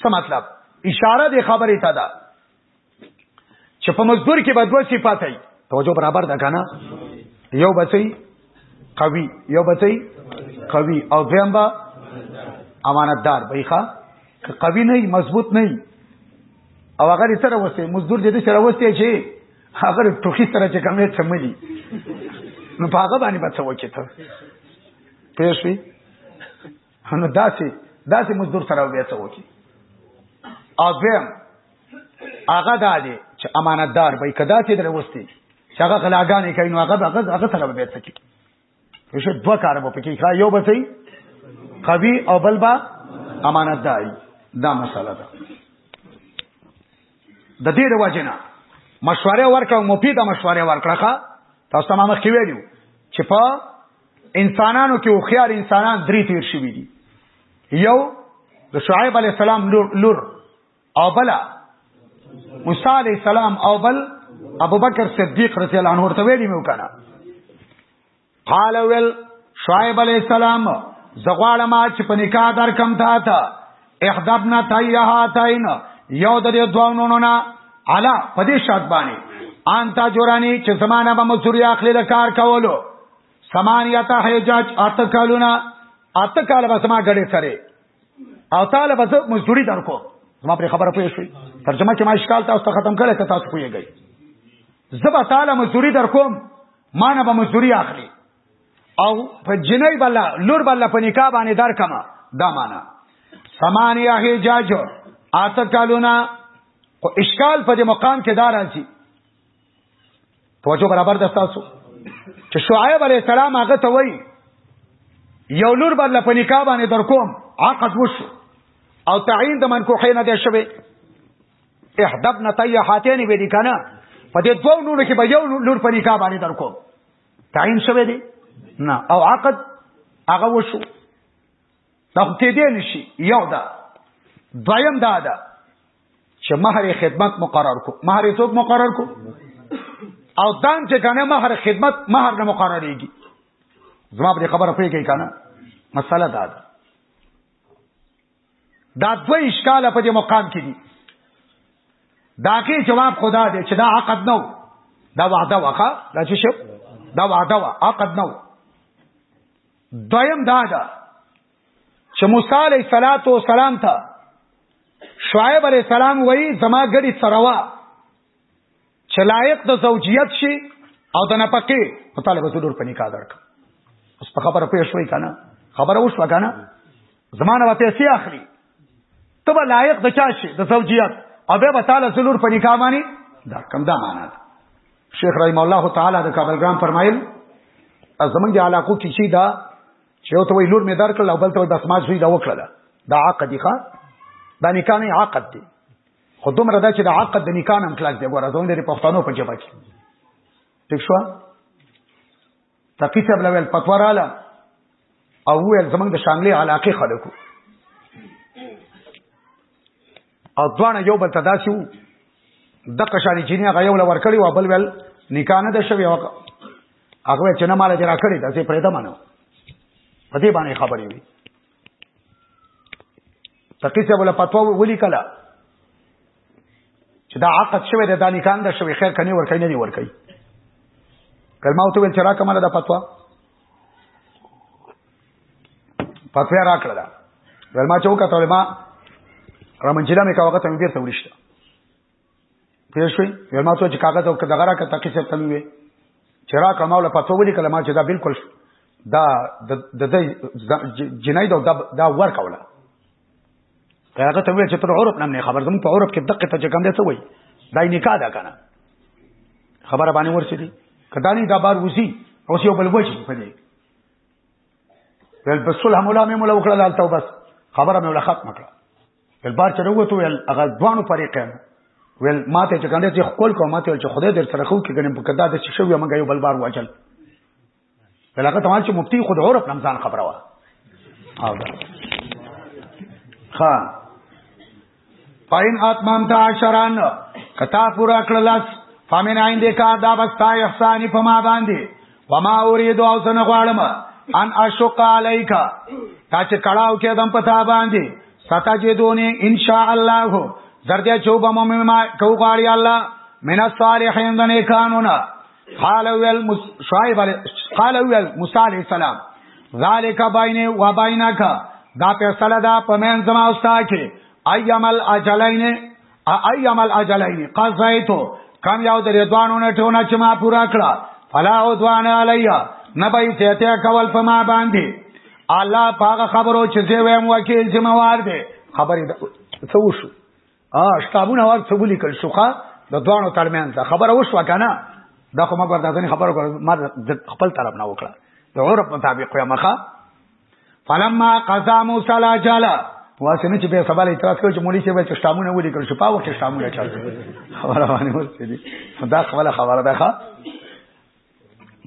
څه مطلب اشاره د خبرې ته ده چې په مزدور کې به دوه صفات وي توجه برابر ده کنه یو بچي قوي یو بچي قوي او دویم به امانتدار بېخه که قوي نه مضبوط نه او هغه یې سره وسته مزدور دې سره وسته چې هغه ټوخي سره چې کومه چملي نو په هغه باندې بچو کې ته پېښې نو داسې داسې مزدور سره بیا څه وکړي او دویم هغه دا دی چې امانتدار به کدا چې در وستي چې هغه غلاګانې کوي نو هغه هغه هغه سره به څه کوي یو دوه کار به پکې ښه یو به صحیح قوي او بل با امانتداري دا مسله ده د دې د واجنه مشوره ورکړه مفیده مشوره ورکړه تاسو ما مخکې ویلو چې په انسانانو کې هوښیار انسانان درې تیر شوي دي یو د شعیب علی السلام لور او بل موسی علی السلام او بل ابوبکر صدیق رضی الله عنه ورته ویلي مې وکړه قال ول شعیب علی السلام زغواړه ما چې په نکاح در کم تا تا احدبنا تایها تاین یو د دې دوه نونو نه علا په دې شرط باندې انتا جورانی چې زمانہ به مزوري اخلي د کار کولو سمانیتا حجاج اته کالونه اته کال به سما غړې سره او تعالی به زه مزدوري درکو زما پر خبره پوه شوي ترجمه کې ما اشکال تاسو ته ختم کړی که تاسو پوهیږئ زه به تعالی مزدوري درکوم ما نه به مزدوري اخلي او په جنۍ بلا لور بلا په نکاح باندې درکما دا معنا سمانیه حجاج آتا کالونا خو اشکال په دې مقام کې دار راځي توجه برابر ده تاسو چې شعیب علی السلام هغه ته وای یو لور بدل په نکاح باندې در کوم عقد وشو او تعین د منکوحې نه دی شوی احدب نتای حاتین وی دي کنه په دې دوه نور کې به یو لور په نکاح باندې در کوم تعین شوی دی نه او عقد هغه وشو دا خو کې دی نشي یو دا دویم دا ده چې مہر خدمت مقرر کو مہر څوک مقرر کو او دان چې کنه مہر خدمت مہر نه مقررېږي زما په خبره پوي کوي کنه مسله دا ده دا دوه اشکال په دې مقام کې دي دا کې جواب خدا دې چې دا عقد نو دا وعده وکا دا چې شپ دا وعده وا عقد نو دویم دا ده چې موسی علیه صلوات و سلام ته شعیب علیه السلام وایي زما ګړي سروا چې لایق د زوجیت شي او د نفقه په طالب ضرور پني کا درک اوس په خبره پېښ وای کنه خبره وشو کنه زمانه به پیسې اخلي ته به لایق د چا شي د زوجیت او به به تعالی ضرور په نکاح باندې دا کم دا معنا ده شیخ رحم الله تعالی د کابل ګرام فرمایل زمونږ د علاقو کې شي دا چې یو ته وی لور مې درکړل او بل ته وی بس ما زوی دا وکړل دا عقد دی ښا دا نکاح نه عقد دی خو دومره دا چې د عقد د نکاح نم کلاک دی ګوره زموږ د پښتنو په جبه کې ټیک شو تقی صاحب لویل پتوراله او ویل زموږ د شانګلې علاقې خلکو او دوانه یو بل تداسو د قشانی جنې هغه یو لور کړی و بل ول نکاح نه د شوی هغه هغه چې نه مال دې را کړی دا چې پرېدا مانو په دې باندې خبرې وي تقیسه ولا پتو ولي کلا چې دا عقد شوی د نکاح نه شوی خیر کني ور کوي نه دی ور کوي کلمه او ته ول چې را کومه دا پتو پتویا را کړل ول ما چوکا ته ما را منجلا مې کاوه ته مې بیرته ورشته پوه شوې ول ما ته چې کاغذ او دغه را کته کیسه تم وي چې را کماوله پتو ولي کله ما چې دا بالکل دا د د جنای دا دا ور کوله هغه ته ویل چې تر عورت نم نه خبر زموږ په عورت کې دقه ته چې کوم دی څه وایي دا نکاح ده کنه خبره باندې ورسېدي کدانی دا بار وسی او یو بل وجه په دې ول په صلح مولا مې مولا وکړه لالته بس خبره مې ولا ختم کړه ول بار چې وروته ول هغه دوانو فریقین ول ماته چې کنده چې خپل کوم ماته چې خدای در سره خو کې غنم په کدا د شوی مونږ یو بل بار واچل ول هغه تمام چې مفتی خود عرف رمضان خبره وا او ها پاین اتمام تا عشران کتا پورا کړلس فمن عندك دا بستا احسان په ما باندې وما اريد او سن غواړم ان اشق عليك تا چې کړهو کې دم پتا باندې ستا چې دونه ان شاء الله زردیا چوبه مې ما کو غواړي الله من الصالحین د نیکانو نه قال ويل شعيب عليه قال ويل موسى عليه السلام ذالک بینه و بینک دا فیصله دا په من زما او ستا کې ايام الاجلین ايام الاجلین قضایتو کم یو د ردوانو نه ټونه چې ما پورا کړه فلا عدوان علیا نبی سیته کول په ما باندې الله پاغه خبرو چې زه ویم وکیل ذمہ وار دی خبرې څه وشو ا شتابونه ور څه ولیکل شوخه د دوانو ترمنځ خبره وشو کنه دا خو ما ګور داسې خبره کړ ما خپل طرف نه وکړه د عرب مطابق یا مخه فلما قضا موسی لا جالا واسه نه چې به سوال اعتراض کوي چې مولوی صاحب چې شتامونه ولي کړ شو پاو کې شتامونه چل خبره باندې ورسېدي دا خبره خبره ده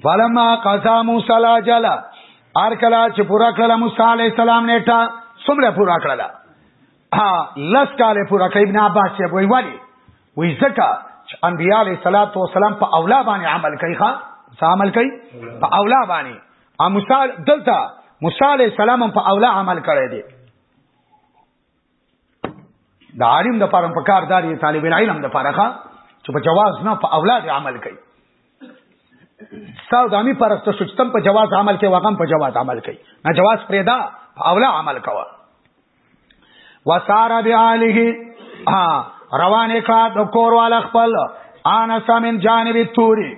فلما قضا موسی الاجل ار کلا چې پورا کړل موسی علی السلام نیټه څومره پورا کړل ها لس کاله پورا کړ ابن عباس یې وی ولی وی زکه چې انبیاء علی صلوات و سلام په اولا باندې عمل کوي ښا څه عمل کوي په اولا باندې ا موسی دلته موسی علی السلام په اولا عمل کړی دی د عالم د پاره په کار دار طالب العلم د پاره ښه چې په جواز نه په اولاد عمل کوي ستاسو د امي پرست سوچتم په جواز عمل کوي واقعا په جواز عمل کوي نه جواز پرېدا په اولا عمل کوه وساره بعاله ها روانه کړه د کور والا خپل انا سمن جانب توري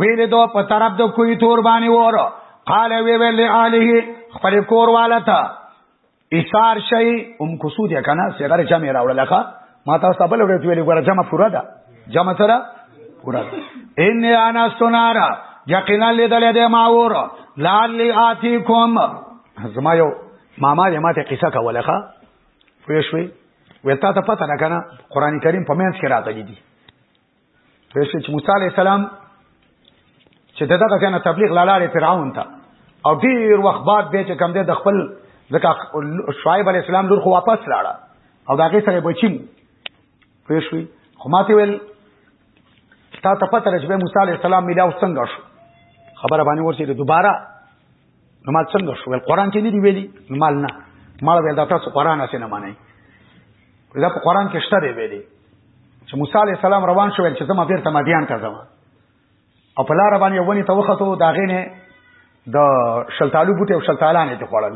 ویل دو په طرف د کوی تور باندې وره قال وی ویل علیه خپل کور والا ته ایثار شي ام کوسو دې کنه صغره جمع راوړلخه ما تاسو ته بل ورته ویلې ګوره جمع پورا ده جمع سره پورا ان انا سنارا یقینا لیدل دې ما ور لالی آتیکم زما یو ماما یې ماته قصه کولخه پوه شوې وتا ته پته نه کنه قران کریم په مینس کې راغلي دي ویل شوي چې موسی علیه السلام چې دغه ځای نه تبلیغ لاړې فرعون ته او ډیر وخت بعد به چې کم دی د خپل ځکه شعیب علیه السلام لور خو واپس لاړه او دا غي سره بچی مو پوه شوي خو ماته ویل تا ته پته لري چې موسی عليه السلام ملاو څنګه شو خبره باندې ورسېده دوباره نو مال څنګه شو قرآن کې نه دی ویلي نو مال نه مال ویل دا تاسو قرآن اسې نه معنی دا په قرآن کې شته دی ویلي چې موسی عليه السلام روان شو چې زما بیرته مدیان ته ځم او په لار باندې ونی ته وختو دا غینه د شلتالو بوټي او شلتالانې ته خوړل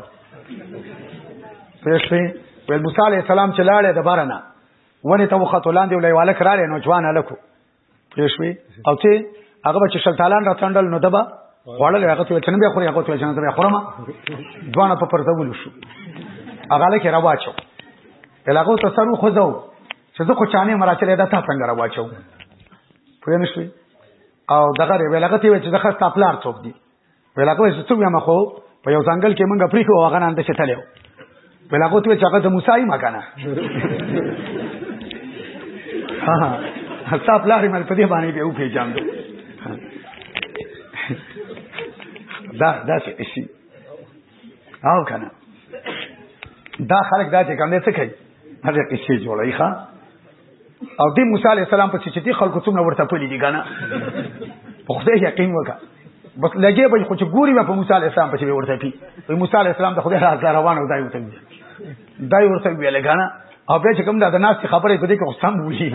پېښې ویل موسی عليه السلام چې لاړې د بارنه ونی ته وختو لاندې ولې والک راړې نو ځوان الکو پېښوي او ته هغه به چې شلتالان را تندل نو دبا خوړل هغه ته چې نه بیا خوري هغه ته چې نه بیا خورم دوانه په پرده ول شو هغه لکه را واچو علاقو ته سرو خوځو چې زه خو چانه مراتل دا تا څنګه را واچو پوه نه شوي او دغه ویلغه ته چې زه خسته پلار څوک دي ویلا کوي څه ویم خو په یو ځنګل کې مونږ پریخو هغه نه اند شتلو ویلا کو ته چې هغه د موسی ما کنه ها ها حتی پلاری مې په دې باندې به او پیجاند دا دا څه شي او کنه دا خلک دا چې کوم څه کوي هغه قصې جوړوي ښا او دې موسی عليه السلام په چې دې خلکو څومره ورته پلي دي کنه په خدای یقین وکړه بس لګي به خو چې ګوري په موسی عليه السلام په چې ورته پی په موسی عليه السلام د خدای راز روان او دای وته دای ورته ویل کنه او بیا چې کوم دا د ناس خبرې په دې کې خصم وی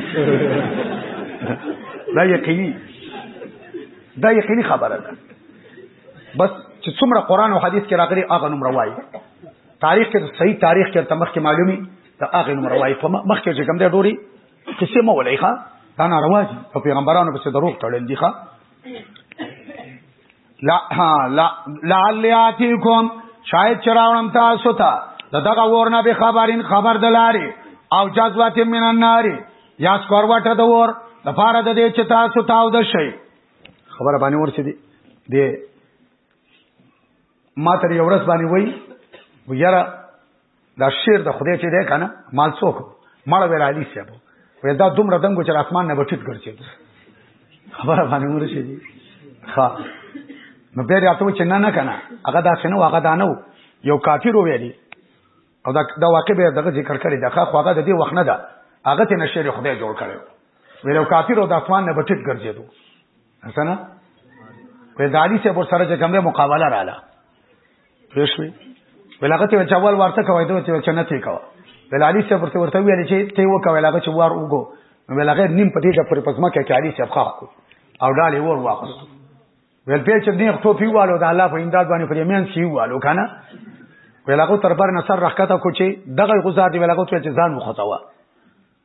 دا یقیني دا یقیني خبره ده بس چې څومره قران او حديث کې راغلي هغه نوم روایي تاریخ کې صحیح تاریخ کې تمخ کې معلومي دا هغه نو روایت په مخ کې چې کوم دی ډوري قصې مو ولای ښا دا نه رواجي په پیغمبرانو پسې دروغ تړل دي ښا لا ها لا لعلیاتکم شاید چراونم تاسو ته دغه ورنه به خبرین خبر دلاري او جذبات من النار یا سکور وټه د ور د فارد دې چې تاسو تاو د شي خبره باندې ورسې دي د ما تر یو ورځ باندې وای ویرا دا شیر د خدای چې دی کنه مال څوک مړ ویل علي صاحب وې دا دومره دنګو چې اسمان نه بټیټ ګرځي خبره باندې مور شي دي ها نو به راته چې نه نه کنه هغه دا څنګه هغه دا نه یو کافر ویلی او دا دا واقع به دغه ذکر کړی دا خو هغه د دې وخت نه ده هغه ته نشیر خدای جوړ کړو ویلو کافر او د اسمان نه بټیټ ګرځیدو حسنا په دالی سے ور سره چې کومه مقابله رااله پښوی ویل هغه ته چوال ورته کوي دوی ته چنه تی کوي ویل علي صاحب ورته ورته ویل چې ته وکوي هغه چې وار وګو ویل هغه نیم په دې د پر پزما کې کې علي صاحب خاخ کو او ډالې ور واخست ویل په چې دین خو پیوالو د الله په امداد باندې پر یمن سی والو کنه ویل هغه تر بر نصر رحکته کو چې دغه غزار دی ویل هغه ته ځان مخته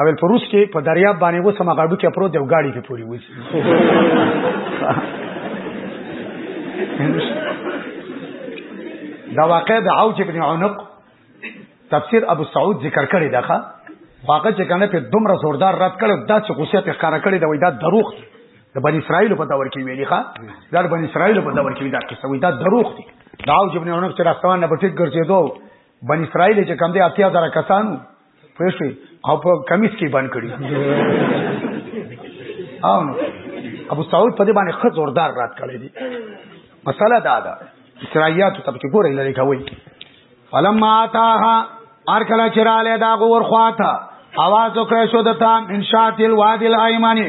اول په روس کې په دریاب باندې اوس هم غاډو کې پروت دی او ګاډي کې پوری وځي دا واقع د عوج ابن عنق تفسیر ابو سعود ذکر کړی دا ښا واقع چې کنه په دومره زوردار رد کړو دا چې غصه په ښکارا کړی دا وای دا دروغ دی د بنی اسرائیل په دور کې ویلي ښا دا د بنی اسرائیل په دور کې دا قصه وای دا دروغ دی دا عوج ابن عنق چې راستوان نه بټیک ګرځیدو بنی اسرائیل چې کم دی اتیا زره کسانو پوه شوي او په کمیس کې بند کړي او ابو سعود په دې باندې خه زوردار رات کړی دی مسله دا ده اسرائیات ته په ګورې لري کوي فلما اتاها ار کله چې را لې دا غور خواته आवाज وکړ شو د تام انشاء تل وادل ایمانی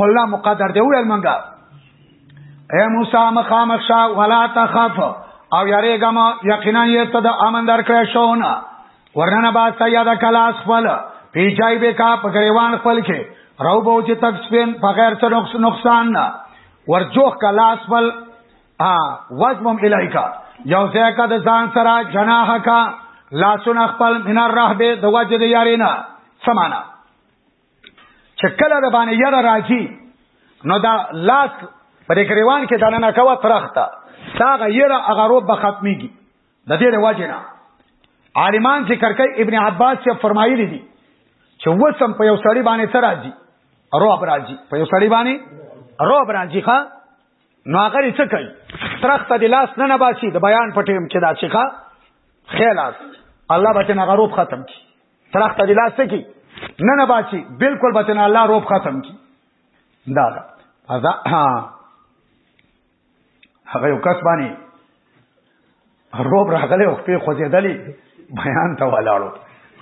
قلنا مقدر دی ویل منګه اے موسی مخامخ شا ولا تخاف او یریګه ما یقینا یې ته د امن درکړې شو نه ورننه با سیا د کلاس خپل پیچای به کا په غریوان خپل کې راو به چې تک سپین په غیر څه نقصان نه ورجوخ کلاس خپل ا وزمم الایکا یو ځکه د ځان سره جناح کا لاسونه خپل من الرهبه د وجه د یارینا سمانا چې کله د باندې یره راځي نو دا لاس په دې ګریوان کې دانه نه کوا ترخته ساغه یره هغه روب به ختميږي د دې رواج نه عالمان ذکر کوي ابن عباس چې فرمایلی دي چې وسم په یو سړی باندې سره راځي روب راځي په یو سړی باندې روب راځي ښا نو هغه یې څه کوي ترخته د لاس نه نه باسي د بیان په ټیم کې دا چې ښا خیال الله به تنه غروب ختم کی ترخت دی لاس کی نه نه باچی بالکل بتن الله روب ختم کی دا دا ازا ها هغه یو کس باندې روب راغله او په خوځېدلې بیان ته ولاړو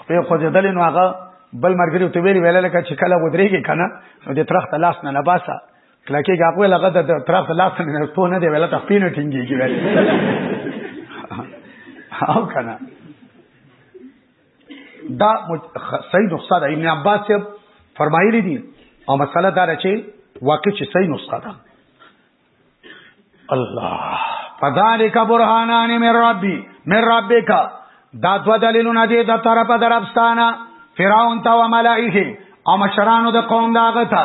په خوځېدلې نو هغه بل مرګري ته ویل ویل لکه چې کله ودرېږي کنه نو د ترخت لاس نه نه باسه کلکه هغه لغه د ترخت لاس نه نه ته نه دی ویل ته پینه ټینګيږي او کنه دا صحیح نسخه ده ابن عباس صاحب فرمایلی دي او مسله دا چې واقع چې صحیح نسخه ده الله فذلك برهانان من ربي من ربك دا دو دلیلونه دي د طرفه درفستانه فرعون ته او ملائکه او مشرانو د قوم داغه ته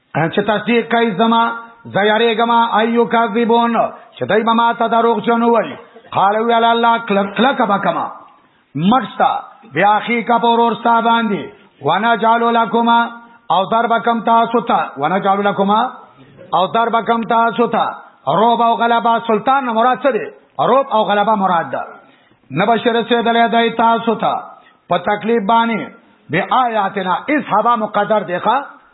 چې تصدیق کوي زما زیاریګما ایو کذبون چې دای ما ته دروغ جن وای قال وی الله کلک کلک بکما مرستا بیا اخی کا پورور ستا باندې وانا جالو لکما او در بکم تاسو ته وانا جالو لکما او در بکم تاسو ته روب او غلبا سلطان مراد څه دی روب او غلبا مراد ده نبشر سیدل دای تاسو ته په تکلیف باندې بی آیاتنا اس هوا مقدر دیخوا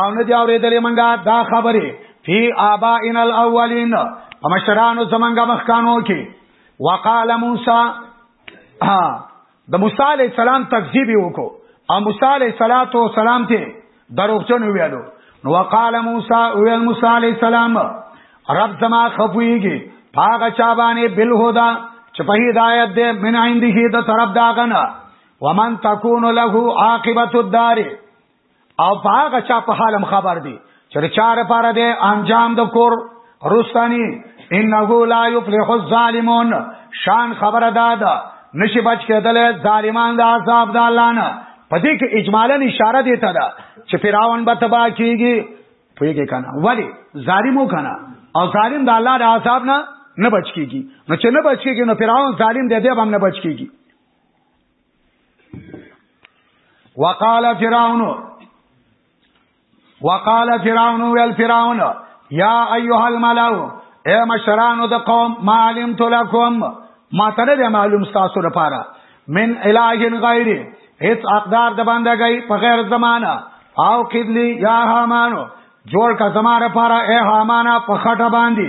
او نه دی اورېدلې منګه دا خبره فی آبائن الاولین په مشرانو زمنګ مخکانو کې وقال موسی ها د موسی علی السلام تکذیب وکړو او موسی علی السلام ته دروغجن ویلو نو وقال موسی ویل موسی علی السلام رب زما خفویږي پاګه چا باندې بل هدا چې په هدایت دې من عنده د طرف داغنا ومن تكون له عاقبت الدار او هغه چا په حالم خبر دی چې چاره پاره دی انجام د کور رستانی انه لا یفلح الظالمون شان خبره دادا نشي بچ کېدل ظالمان د عذاب د الله نه پدې کې اجمالا اشاره دی ته دا چې فراون به تباہ کیږي پوهیږي کنه ولی ظالمو کنه او ظالم د الله د عذاب نه نه بچ کیږي نو چې نه بچ کیږي نو فراون ظالم دی دی هم نه بچ کیږي وقال فرعون وقال فرعون ويل فرعون يا ايها الملأ اے مشرانو د قوم ما علمت لكم ما تر دې معلوم تاسو لپاره من اله غیر هیڅ اقدار د بندګۍ په غیر زمانہ او کدلی یا هامانو جوړ کا زماره لپاره اے هامانا په خټه باندې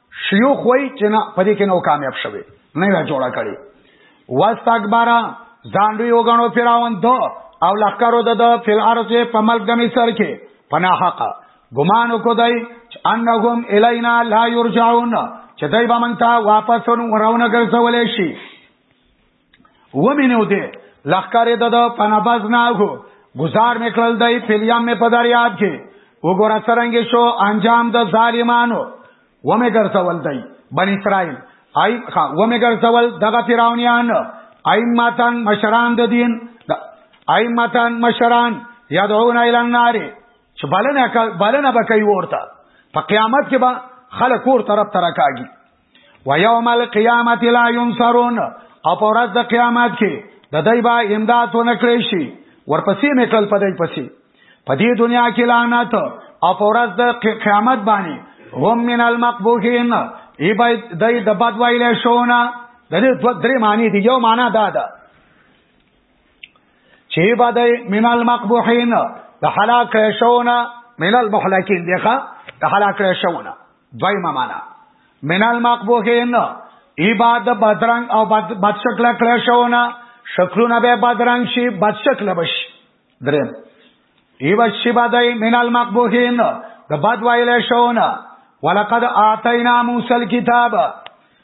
شيوخ وای چې نه پدې کې نو کامیاب شوه نه را جوړه کړي واستكبر ځان لوی وګڼو فراون دو او لخرو د د فل ارض په ملک د مصر کې پناه حق ګمان کو دای انهم الینا لا یرجعون چې دای به مونږ ته واپس ورونه ګرځولې شي ومنو دې لخکارې د د پنبز نه هو گزار میکړل دای فلیام می په دریاب کې وګوره سرنګ شو انجام د ظالمانو و می ګرځول دای بن اسرائیل آی ها و می ګرځول دغه فراونیان ائمتان مشران د دین ائمتان مشران یدعون الی النار چې بلنه بلنه بکای ورته په قیامت کې به خلک ور طرف ترکاږي و یوم القیامت لا ينصرون او پر ورځ د قیامت کې د دای با امداد ونه کړی شي ورپسې میکل پدای پسې په دې دنیا کې لعنت او پر ورځ د قیامت باندې هم من المقبوحین ای بای دای د بد ویلې شونه د دې دوه درې معنی دی یو معنا دا ده چې بده من المقبوحین د هلاک شونه من المحلکین دغه د هلاک شونه دویمه معنا من المقبوحین عباد بدرنګ او بد بد شکل کړه شونه شکلونه به بدرنګ شي بد شکل بش درم ایو شی بدای من المقبوحین د بد وایل شونه ولقد اعطینا موسی الكتاب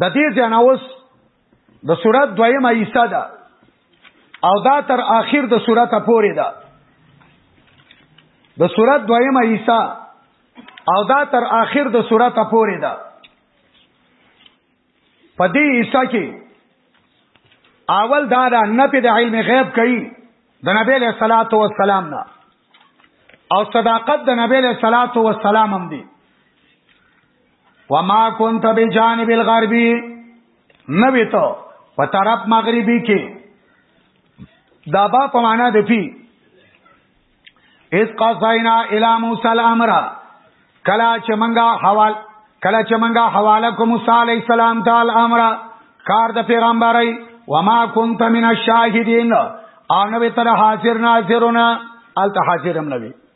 د دې ځناوس د صورت دویمه حصہ ده او دا تر آخر د صورت پورې ده د صورت دویمه حصہ او دا تر آخر د صورت پورې ده په دې حصہ کې اول دا ده نه په د علم غیب کوي د نبی له صلوات و سلام نه او صداقت د نبی له صلوات و سلام هم دی وما كنت بجانب الغربي نبی ته په طرف مغربي کې دا با په معنا د پی اس قصینا الی موسی الامر کلا چې منګه حوال کلا چې منګه حواله کوم موسی علی السلام ته الامر کار د پیغمبرای وما كنت من الشاهدين او نبی تر حاضر ناظرونه الته حاضرم نبی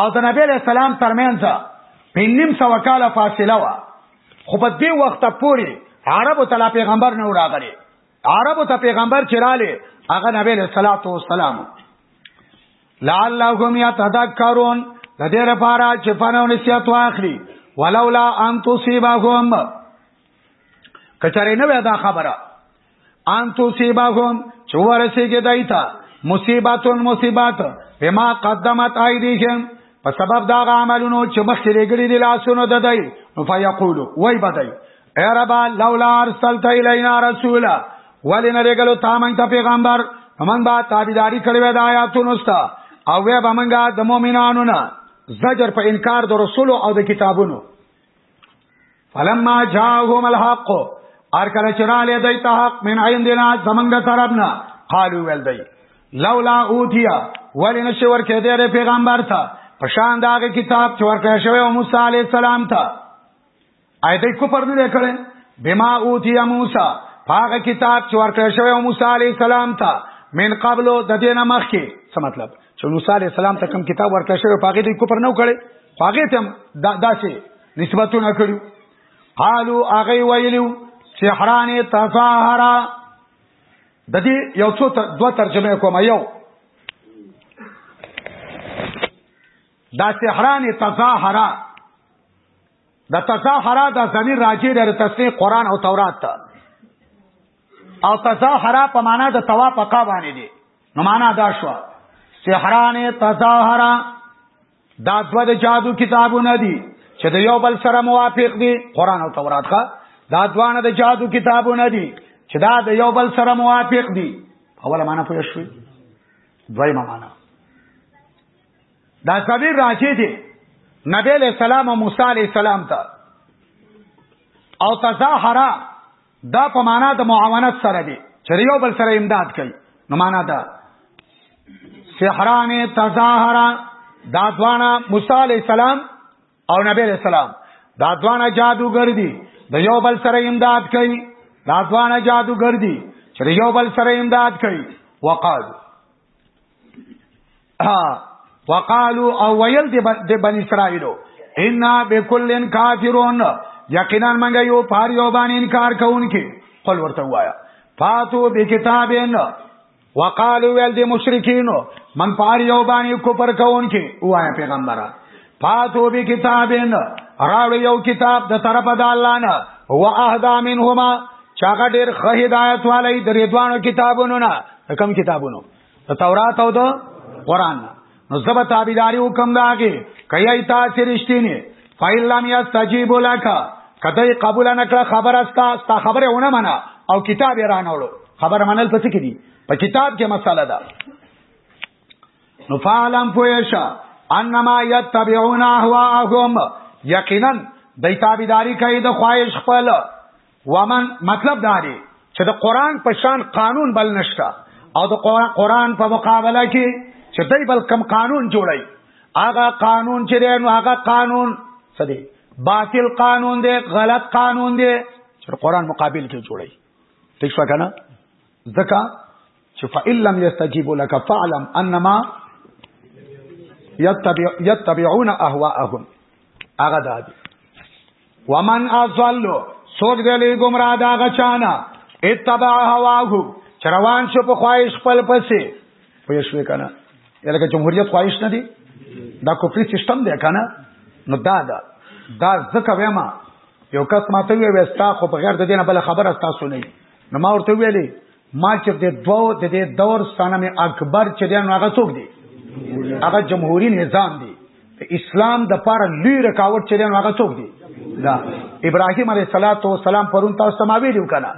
او د نبی له سلام ترمنځ په نیم سو کال فاصله وا خو په دې وخت پورې عربو ته پیغمبر نه وراغلی عربو ته پیغمبر چراله هغه نبی له صلوات و سلام لعلهم یتذکرون د دې لپاره چې فنو نسیت واخلي ولولا ان تصيبهم کچره نه ودا خبره ان تو سیباهم چوره سیګه دایتا مصیبتون مصیبت بما قدمت ایدیهم په سبب دا عملونو چې مخکې لګړي دي لاسونو د دای نو فیقولو وای بدای اے رب لولا ارسلت الینا رسولا ولې نه لګلو تا مونږ ته پیغمبر موږ با تابعداري کړې وې د آیاتونو ستا او وې به موږ د مؤمنانو نه زجر په انکار د رسولو او د کتابونو فلما جاءهم الحق ار کله چې را لې دای ته حق من عندنا زمنګ طرفنا قالو ول دای لولا اوتیا ولی نشي ورکه دې پیغمبر ته پشان داغه کتاب چې ورکه شوی موسی علی السلام ته آیته کو پر نه کړي بما اوتیا موسی هغه کتاب چې ورکه شوی موسی علی السلام ته من قبل د دې نه مخکې څه مطلب چې موسی علی السلام ته کوم کتاب ورکه شوی پاګه دې کو پر نه کړي هغه ته دا داسې نسبتونه کړو قالو هغه ویلو سحران تظاهرا د دې یو څو دوه ترجمه کوم یو دا سحران تظاهرا د تظاهرا د زمير راجي د تفسیر قران او تورات ته او تظاهرا په معنا د توافق باندې دي نو معنا دا شو سحران تظاهرا دا دوه د جادو کتابونه دي چې د یو بل سره موافق دي قران او تورات ښا دا دوه د جادو کتابونه دي چې دا د یو بل سره موافق دي اوله معنا پوه شو دویمه معنا دا سبیر راځي دي نبی له سلام او موسی علی السلام ته او تظاهرا دا په معنا د معاونت سره دی چې یو بل سره امداد کوي نو معنا دا سحران تظاهرا دا دوانا موسی علی السلام او نبی علی السلام دا دوانا جادوګر دي د یو بل سره امداد کوي دا دوانا جادوګر دي چې یو بل سره امداد کوي وقالو ها وقالو او ویل د بن اسرائیلو ان بكل کافرون یقینا منګه یو پار یو باندې انکار کوونکی قل ورته وایا فاتو بکتابین وقالو ویل د مشرکینو من پار یو باندې کوپر کوونکی وایا پیغمبره فاتو بکتابین راوی یو کتاب د طرف د الله نه هو اهدا منهما چاګه ډیر خه هدایت والی د ریدوانو کتابونو نه کم کتابونو د تورات او د قران نو زب تابعداري حکم داږي کایي تا چې رښتینی فایل لم یستجیب لک کته قبول نه کړ خبر استا ستا خبره ونه منه او کتاب یې رانوړو خبر منل پڅ کې دي په کتاب کې مساله ده نو فعلم فویشا انما یتبعون اهواهم یقینا د تابعداري کوي د خواهش خپل ومن مطلب دا دی چې د قران په شان قانون بل نشته او د قران په مقابله کې چې دای بل کم قانون جوړي هغه قانون چې دی نو هغه قانون څه دی باطل قانون دی غلط قانون دی چې قران مقابل کې جوړي ٹھیک شو کنه ځکه چې فإن لم يستجيبوا لك فاعلم انما يتبع يتبعون اهواءهم هغه دا دي ومن اضل سوګ دلې گمراه دا غچانا اتبع هواه چروان شو په خواهش خپل پسې پوه شو کنه یلکه جمهوریت خواهش نه دی دا کوپری سیستم دی کنه نو دا دا دا ځکه وېما یو کس ماته وی وستا خو بغیر د دینه بل خبره تاسو نه نو ما ورته ویلي ما چې د دوو د دې دور سنم اکبر چې دی نو هغه څوک دی هغه جمهوریت نظام دی اسلام د پاره لوی رکاوټ چې دی نو هغه څوک دی دا ابراهیم علیه صلوات و سلام پرون تاسو ما ویلو کنه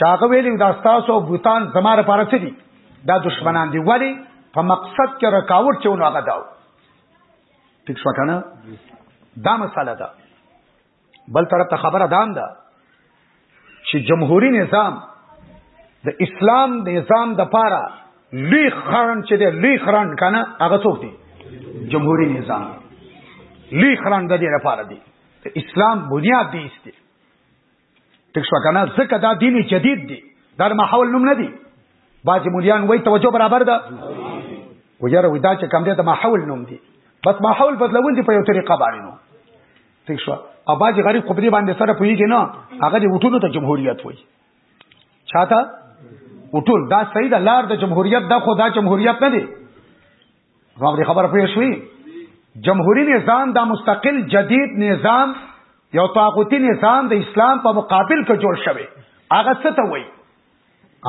چاغه ویلو دا تاسو بوتان زماره پاره څه دي دا دشمنان دي ولی په مقصد کې رکاوټ چې ونه هغه داو ټیک شو کنه دا مساله ده بل طرف ته خبره دام ده چې جمهوریت نظام د اسلام د نظام د پاره لوی خرن چې دی لوی خرن کنه هغه څوک دی جمهوریت نظام لوی خرن د دې لپاره دی اسلام بنیاد دی است تک شو کنه ځکه دا دین جدید دی دا ماحول نوم نه دی باج مولیان وای توجه برابر ده وجره ودا چې کم دی دا ماحول نوم دی بس ماحول بدلول دی په یو طریقه باندې نو ٹھیک شو اباجی غریب خو دې باندې سره پویږي نه هغه دې وټونو ته جمهوریت وایي چاته وټول دا صحیح ده لار د جمهوریت دا خو دا جمهوریت نه دی واغ دې خبره پوه شوې جمهوری نظام دا مستقل جدید نظام یو طاقوتی نظام د اسلام په مقابل کې جوړ شوی هغه څه ته وایي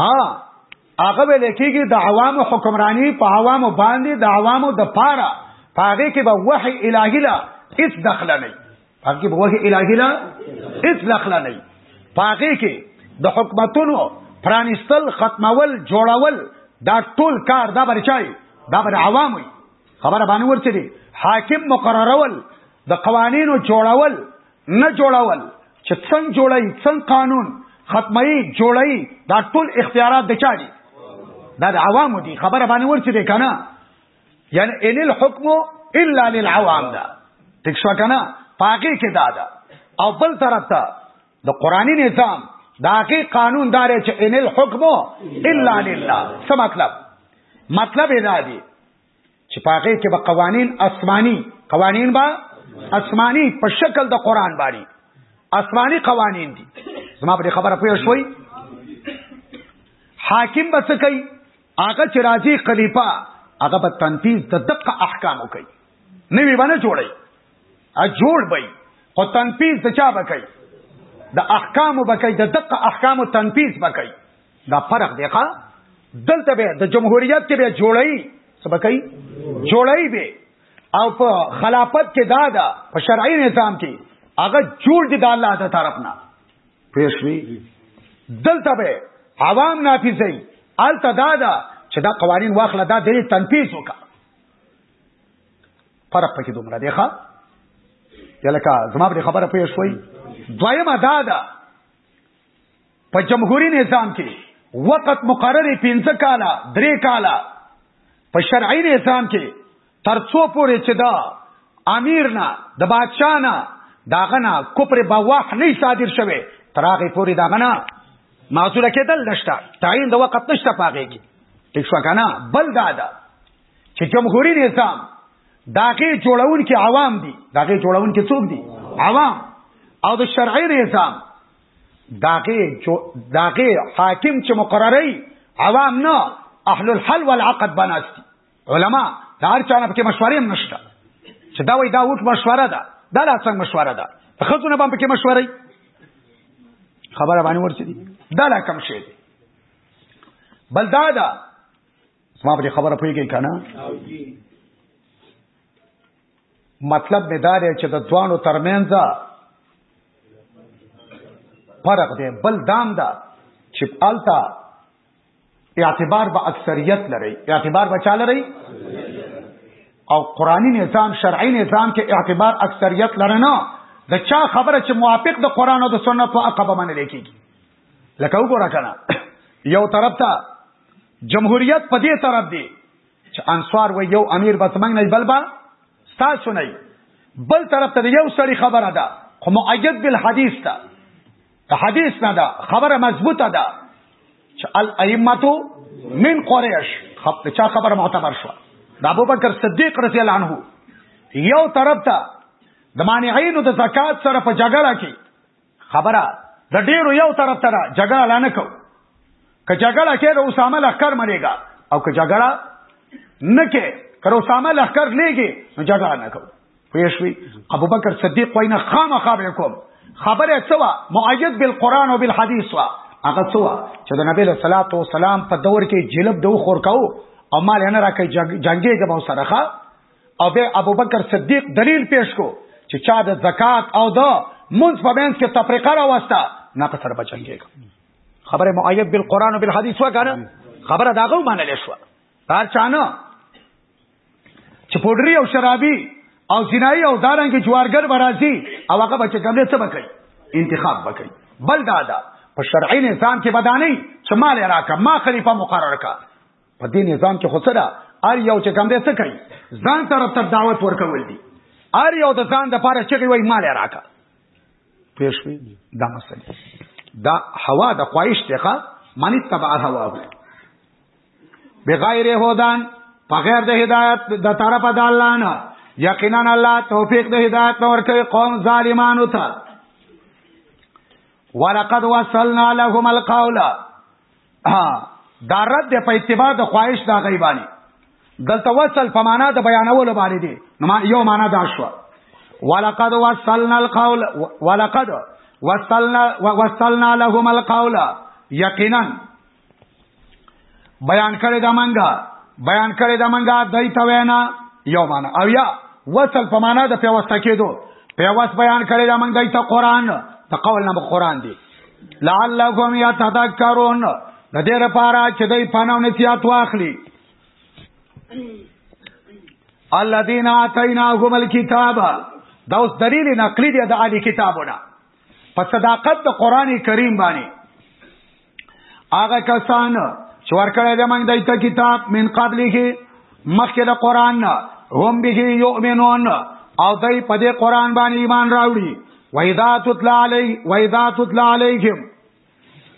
ها هغه ویل کېږي د عوامو حکمرانی په عوامو باندې د عوامو د پاره پاغه کې به وحي الهي لا هیڅ دخل نه پاغه کې به وحي الهي لا هیڅ دخل نه پاغه کې د حکومتونو پرانستل ختمول جوړول دا ټول کار دا بر چای دا بر عوام وي خبره باندې ورچې دي حاکم مقررول د قوانینو جوړول نه جوړول چې څنګه جوړي څنګه قانون ختمي جوړي دا ټول اختیارات د چا دي دا د عوامو دي خبره باندې ورچې دي کنه یعنی ان الحكم الا للعوام دا ټیک شو کنه پاکي کې دا دا او بل طرف ته د قرآني نظام دا کې قانون دار چې ان الحكم الا لله څه مطلب مطلب دا دی چې پاغه کې به قوانین آسمانی قوانین با آسمانی په شکل د قران باندې آسمانی قوانین دي زما په خبره پوه شوي حاکم به څه کوي هغه چې راځي خلیفہ هغه به تنفیذ د دقه احکام کوي نوی باندې جوړي ا جوړ بې او تنفیذ د چا بکای د احکام بکای د دقه احکام تنفیذ بکای دا فرق دی ښا دلته به د جمهوریت کې به جوړی سبکای جوړی به او په خلافت کې دا دا په شرعي نظام کې هغه جوړ دي د الله تعالی طرف نه پېښوي دلته به عوام نافذي الته دا دا چې دا قوانين واخله دا د تنفيذ وکړه فرق پکې دومره دی ښا یلکه زما به خبره پوه شوي دویمه دا ده په جمهوریت نظام کې وخت مقرره 15 کاله درې کاله په شرعي نظام کې ترڅو پورې چې دا امیر نه د بادشاہ نه داغه نه کوپر بواح نه صادر شوه تراغه پورې داغه نه معذوره کېدل نشته تعین د وخت نشته پاږي کې ټیک شو کنه بل دا ده چې جمهوریت نظام داغه جوړون کې عوام دي داغه جوړون کې څوک دي عوام او د شرعي نظام داغه جو داغه حاکم چې مقرري عوام نه اهل الحل والعقد بناستي علما دا هر چا نه پکې مشورې هم نشته چې دا وای دا وټ مشوره ده دا لا څنګه مشوره ده خزونه باندې پکې مشورې خبره باندې ورسې دي دا لا کم شي دي بل دا دا ما په خبره پوهیږي کنه مطلب مې دا دی چې د دوانو ترمنځ فرق دی بل دام دا چې التا اعتبار به اکثریت لري اعتبار به چا لري او قرآنی نظام شرعی نظام کې اعتبار اکثریت لره نه د چا خبره چې موافق د قرآن او د سنت په عقبه باندې لیکيږي لکه وګوره کنه یو طرف ته جمهوریت په دې طرف دی چې انصار و یو امیر به څنګه نه بل با تاسو نه بل طرف ته یو سړی خبره ده خو مؤید بالحدیث ده ته حدیث نه ده خبره مضبوطه ده چې الائمه من قریش خپ چا خبره معتبر شو د ابوبکر صدیق رضی الله عنه یو طرف ته د مانعینو د زکات سره په جګړه کې خبره د ډیرو یو طرف ته ده جګړه لا نه کو که جګړه کې د اسامه لخر ملېګا او که جګړه نه کې که اسامه لخر لېږي نو جګړه نه کو پوه شوي ابو بکر صدیق وایي نه خامخا به کوم خبره څه وه معید بالقرآن او بالحدیث وه هغه څه وه چې د نبی له صلات و سلام په دور کې جلب د خور کاو او مال نه راکې جنگي جباو سره او بیا ابوبکر صدیق دلیل پیش کو چې چا د زکات او د منځ په منځ کې تفریقه راوسته نه په سره بچنګي خبره معید بالقران او بالحديث وکړه خبره داغه منل شو هر چانه چې پودری او شرابي او زنای او دارنګ جوارګر برازي او هغه بچ کمله څه بکړي انتخاب بکړي بل دادا په شرعي نظام کې بدانه چې مال راکا ما خلیفہ مقرر کا په دې نظام کې خو څه ده ار یو چې کم دې څه کوي ځان طرف ته دعوت ورکول دي ار یو د ځان د پاره چې وای مال راکا پېښ وی دا مسله دا هوا د خواهش ته معنی تبع هوا بغیر هدان بغیر د هدایت د طرف د الله نه یقینا الله توفیق د هدایت نور کوي قوم ظالمانو ته ولقد وصلنا لهم القول ها دا رد دی په اتباع د خواهش دا غیبانی دلته وصل په معنا د بیانولو باندې دی نو یو معنا دا شو ولقد وصلنا القول ولقد وصلنا وصلنا لهم القول یقینا بیان کړی دا منګه بیان کړی دا منګه دای ته وینا یو معنا او یا وصل په معنا د پیوسته کېدو پیوس بیان کړی دا منګه ته قران ته قول نه قران دی لعلکم یتذکرون د دې لپاره چې دوی پناو نصیحت واخلي الذين اتيناهم الكتاب دا اوس دلیل نقلی دی د علی کتابونه په صداقت د قران کریم باندې هغه کسان چې ورکړی د موږ دایته کتاب من قبل کې مخکې د قران نه هم به یؤمنون او دای په دې قران باندې ایمان راوړي وَإِذَا تُتْلَى عَلَيْهِ وَإِذَا تُتْلَى عَلَيْهِمْ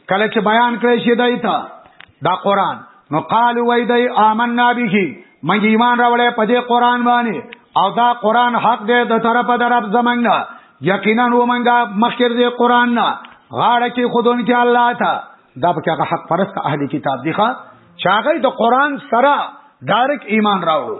کله چې بیان کړی شي دای ته دا قران نو قالو وای دی آمنا به مونږ ایمان راوړې په دې قران باندې او دا قران حق دی د طرفه در رب زمنګ یقینا و مونږه مخکې دې قران نه غاړه کې خودون کې الله تا دا په هغه حق پرست اهل کتاب دی ښا چاغې د قران سره ډایرک ایمان راوړو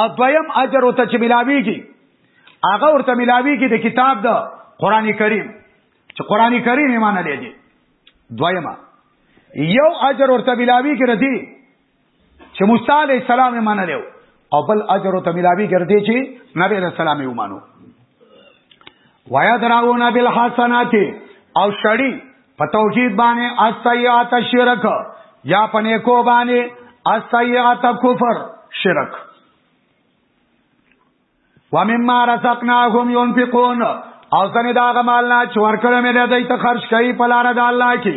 او دویم اجر او ته چې ملاویږي هغه ورته ملاویږي د کتاب د قران کریم چې قران کریم ایمان لري دي دویمه یو اجر ورته ملاویږي ردی چې موسی علی السلام ایمان لري او بل اجر ورته ملاویږي ردی چې نبی علی السلام یې ومانو ويدرعون بالحسنات او شړی په توحید باندې السیئات شرک یا په نیکو باندې السیئات کفر شرک ومما رزقناهم ينفقون او ځنه دا غمال نه چور کړه مې د دې ته خرج کوي په لار د الله کې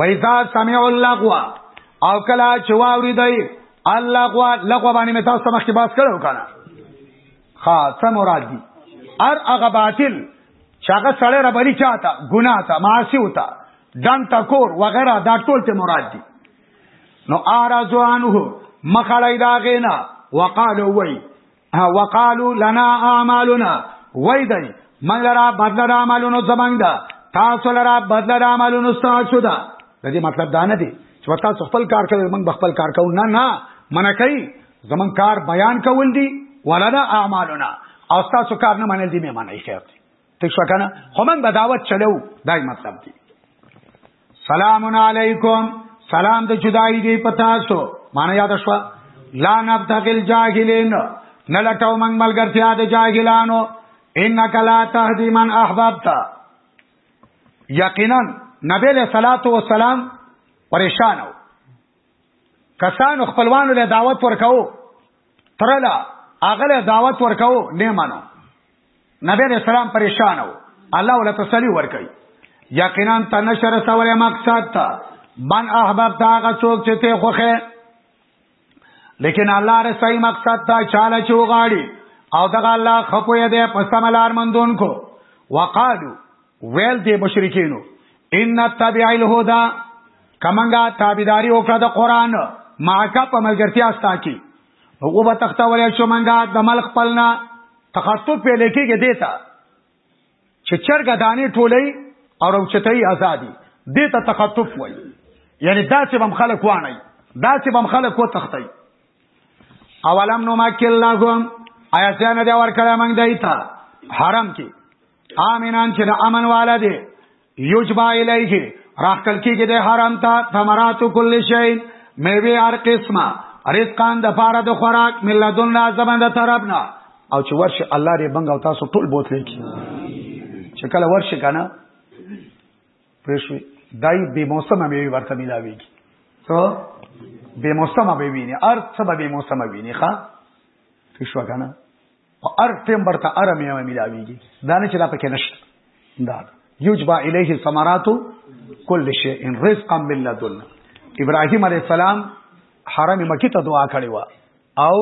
وایذا سمع اللغو او کلا چواوري دی الله غو لغو باندې مې تاسو مخکې باس کړو کنه خاصه مراد دي ار هغه باطل چاغه سړی ربلی چاته ګناه ته معاصی وتا دن تکور وغیرہ دا ټول ته مراد دي نو اعرض عنه مخړی دا غینا وقالو وی وقالو لنا اعمالنا وی دی من لرا بدل را عملونو زمنګ دا تاسو لرا بدل را عملونو تاسو دا د دې مطلب دا نه دی چې تاسو خپل کار کوي موږ خپل کار کوو نه نه منکې زمون کار بیان کول دي ولنا اعمالنا او تاسو کار نه منل دي مې معنی خیر دي ته شو کنه خو من بداوت چلو دای مطلب دي سلام علیکم سلام د جدای دی پتا سو معنی یاد شو لا نبتغل جاهلین نه لټاو من ملګرتیا د جاهلانو انک لا تهدی من احببت یقینا نبی له صلوات و سلام پریشانو کسانو خپلوانو له دعوت ورکاو ترلا هغه له دعوت ورکاو نه مانو نبی رسول سلام پریشان وو الله ولا تسلی ورکړي یقینا تنشر سوال مقصد تا من احباب تا هغه څوک چې ته خوخه لیکن الله ر صحیح مقصد تا چاله چې وغاړي او دغه الله خپوی دې پسملار مندون کو وقالو ویل دی مشرکینو ان تبع الهدى کمنګا تابعداري وکړه د قران ماکه په ملګرتیا ستا کی هغه به تخته ولې شو منګا د مل خپلنا تخطو په لکیږي دیتا چې چرګ دانی ټولې او روچتای ازادي دیتا تخطف وای یعنی داسې بم خلک وانه داسې بم خلک و تختی اولم نو ماکل لهم آیا څنګه دی ور کړم موږ دایته حرم کې امنان چې د امن والا دی یجبا الیه راخل کېږي د حرام ته ثمرات کل شی میوه هر قسمه رزقان د پاره د خوراک ملذن لا زبند طرفنا او چې ورشه الله دې بنګ او تاسو ټول بوتلې کی چې کله ورشه کنه پرشوي دای به موسم به ورته ملاويږي څو به موسم به ویني ارث به موسم ویني ښا پښوا کنه په هر ټیم برته اره میوه ملاویږي دا نه چې دا پکې نشته دا یجبا الیه ثمرات کل شیء رزقا من لدن ابراهیم علی السلام حرم مکی ته دعا کړې و او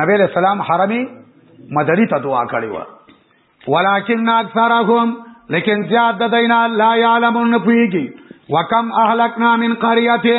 نبی علیہ السلام حرم مدری ته دعا کړې و ولکن اکثرهم لیکن زیاد د دینا لا یعلمون پویږي وکم اهلکنا من قريه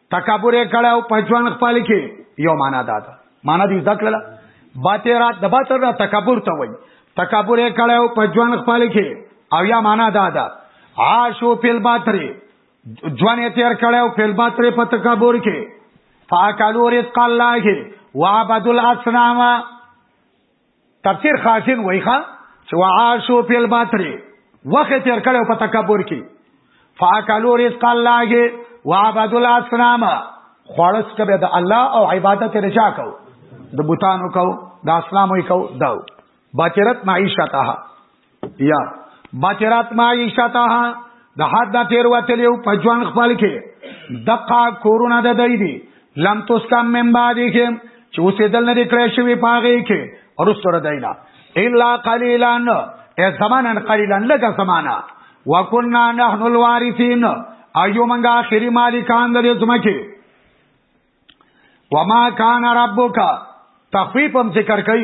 تکبر یې کړی او په ژوند خپل کې یو معنا دا ده معنا دې زده کړله باترات د باترات تکبر ته وایي تکبر یې کړی او په ژوند خپل کې او یا معنا دا ده عاشو فل باتری ژوند یې تیر کړی او فل باتری په تکبر کې فاکلوا رزق الله وعبدوا الاصنام تفسیر خازن وای ښا چې وعاشو فی الباطل وخت تیر کړو په تکبر کې فاکلوا رزق الله وعبدوا الاصنام خړس کبه د الله او عبادت رجا کو د بوتانو کو د اسلامو کو داو باطرت معیشتها یا بچرات ما عیشتها د حد د تیر وتل یو په ژوند خپل کې دقه کورونه د دی دي لم تسکم من بعده چې اوسې دل نه کړی شوی پاغه کې ورسره دایلا الا قليلا ای زمانن قليلا لګه زمانہ وکنا نحن الوارثین ایو منګه اخری مالکان د زمکه وما کان ربک تخفیفم ذکر کئ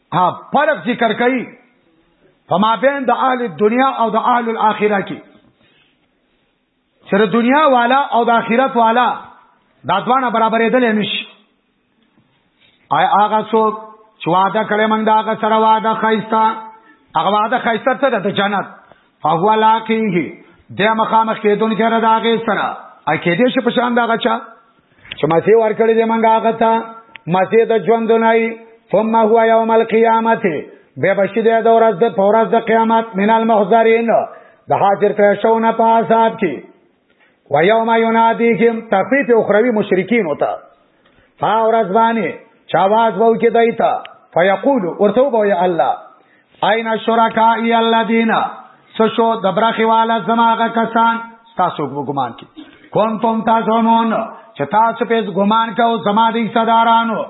ها فرق ذکر کوي فما بین د اهل دنیا او د اهل الاخره کې چې دنیا والا او د آخرت والا دا دوانه برابرې دل نشي آی هغه څوک چې وعده کړی موږ دا هغه سره وعده خایسته هغه وعده خایسته ته د جنت فهو لاقیه د مخامخ کېدون کې را داغه سره ا کې دې شي په شان دا غچا چې مزه ور کړی دې منګه هغه ته مزه د ژوند نه ثم هو يوم القيامه به بشي دې د ورځ د پورز د قیامت مینال محضرین د حاضر کړه شو نه په حساب کې و یوم ینادیهم تخفیف اخروی مشرکین وتا فا ورځ باندې چاواز وو کې دایتا فیقول ورته وو یا الله اين شرکای الذین سشو دبرخی والا زماغه کسان تاسو ګمان کی کوم تم تاسو مون چې تاسو په ګمان کاو زما دي صدارانو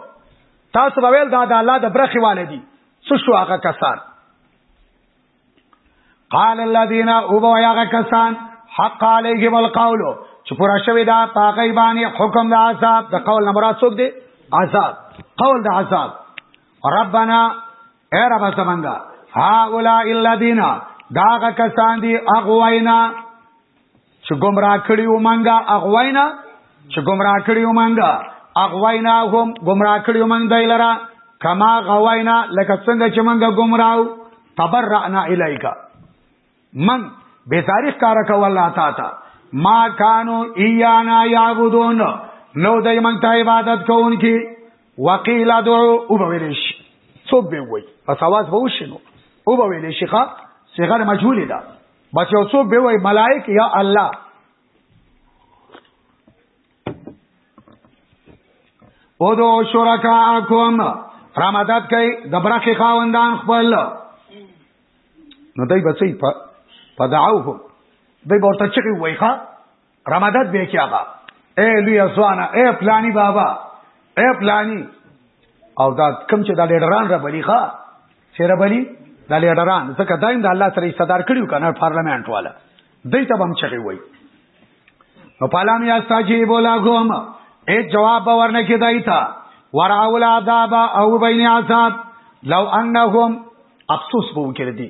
تاسو ویل دا د الله د برخی والدي سشو هغه کسان قال الذين ابو يا کسان حق عليهم القول چې پورا شوی دا پاګی باندې حکم د عذاب د قول نه مراد څوک دی عذاب قول د عذاب ربنا اے رب سمنګا ها اولئک الذین دا کسان دی اغوینا چې گمراه کړی و منګه اغوینا چې گمراه کړی و منګه اغوینا هم گمراه کړی و منګ دی لرا کما غوینا لکه څنګه چې منګه گمراو تبرعنا الیک من به تاریخ کار کول الله تا تا ما کانو ایانا یعبدون نو دای من ته عبادت کوونکی وقیل ادعو او به ویل شي څوک به وای پس आवाज به وشنو او به ویل شي ښا صغر مجهول ده بچ یو څوک به وای ملائک یا الله او دو شرکاکم را مدد کوي د برخې خاوندان خپل نو دای بچي په پدعوه دای ورته چغي وایخه رمضان به کې هغه اے لوی ازوانا اے پلانی بابا اے پلانی او دا کم چې دا لیډران را بلی ښا چې را بلی دا لیډران ځکه دایم د الله سره صدر کړیو کنه پارلیمنت والا دوی ته هم چغي وای نو پالام یا ساجی بولا ګوم اے جواب ورنه کې دای تا وراول عذاب او بین عذاب لو انهم افسوس بو کړی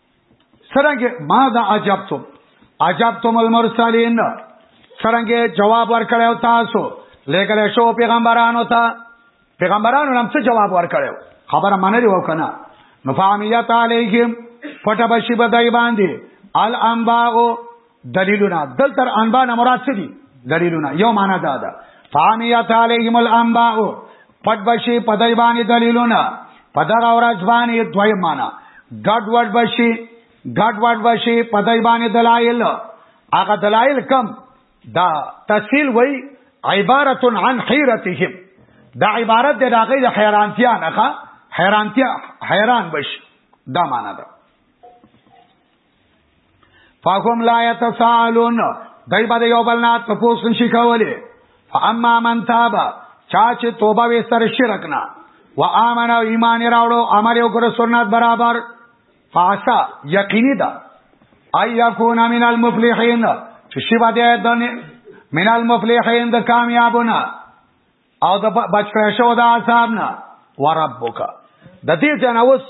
سرنګ ما دا عجب تم عجب تم المرسلین سرنګ جواب ورکړیو تاسو لګل شو پیغمبرانو ته پیغمبرانو هم څه جواب ورکړیو خبره منلې وکنه نو فامیت علیهم پټه بشی بدای باندې الانباء دلیلونه دل تر انباء نه مراد څه دي دلیلونه یو معنا دا ده فامیت علیهم الانباء پټ بشي په دای باندې دلیلونه په دغه ورځ باندې دوی معنا ګډ وډ بشي ګډ وډ بشي په دای باندې دلایل هغه دلایل کم دا تفصیل وای عبارت عن حیرتهم دا عبارت د راغی د حیرانتیا نه حیرانتیا حیران بشي دا معنا ده فهم لا يتسالون دای باندې یو بل نه تاسو نشي کولای فاما من تاب چا چې توبه وستر شرک نه و امن او ایمان راوړو امر یو کړو سنت برابر فاسا یقیني ده اي يكون من المفلحين چې شی باندې دنه من المفلحين د کامیابونه او د بچ کړه شو د عذاب نه وربک د دې جنوس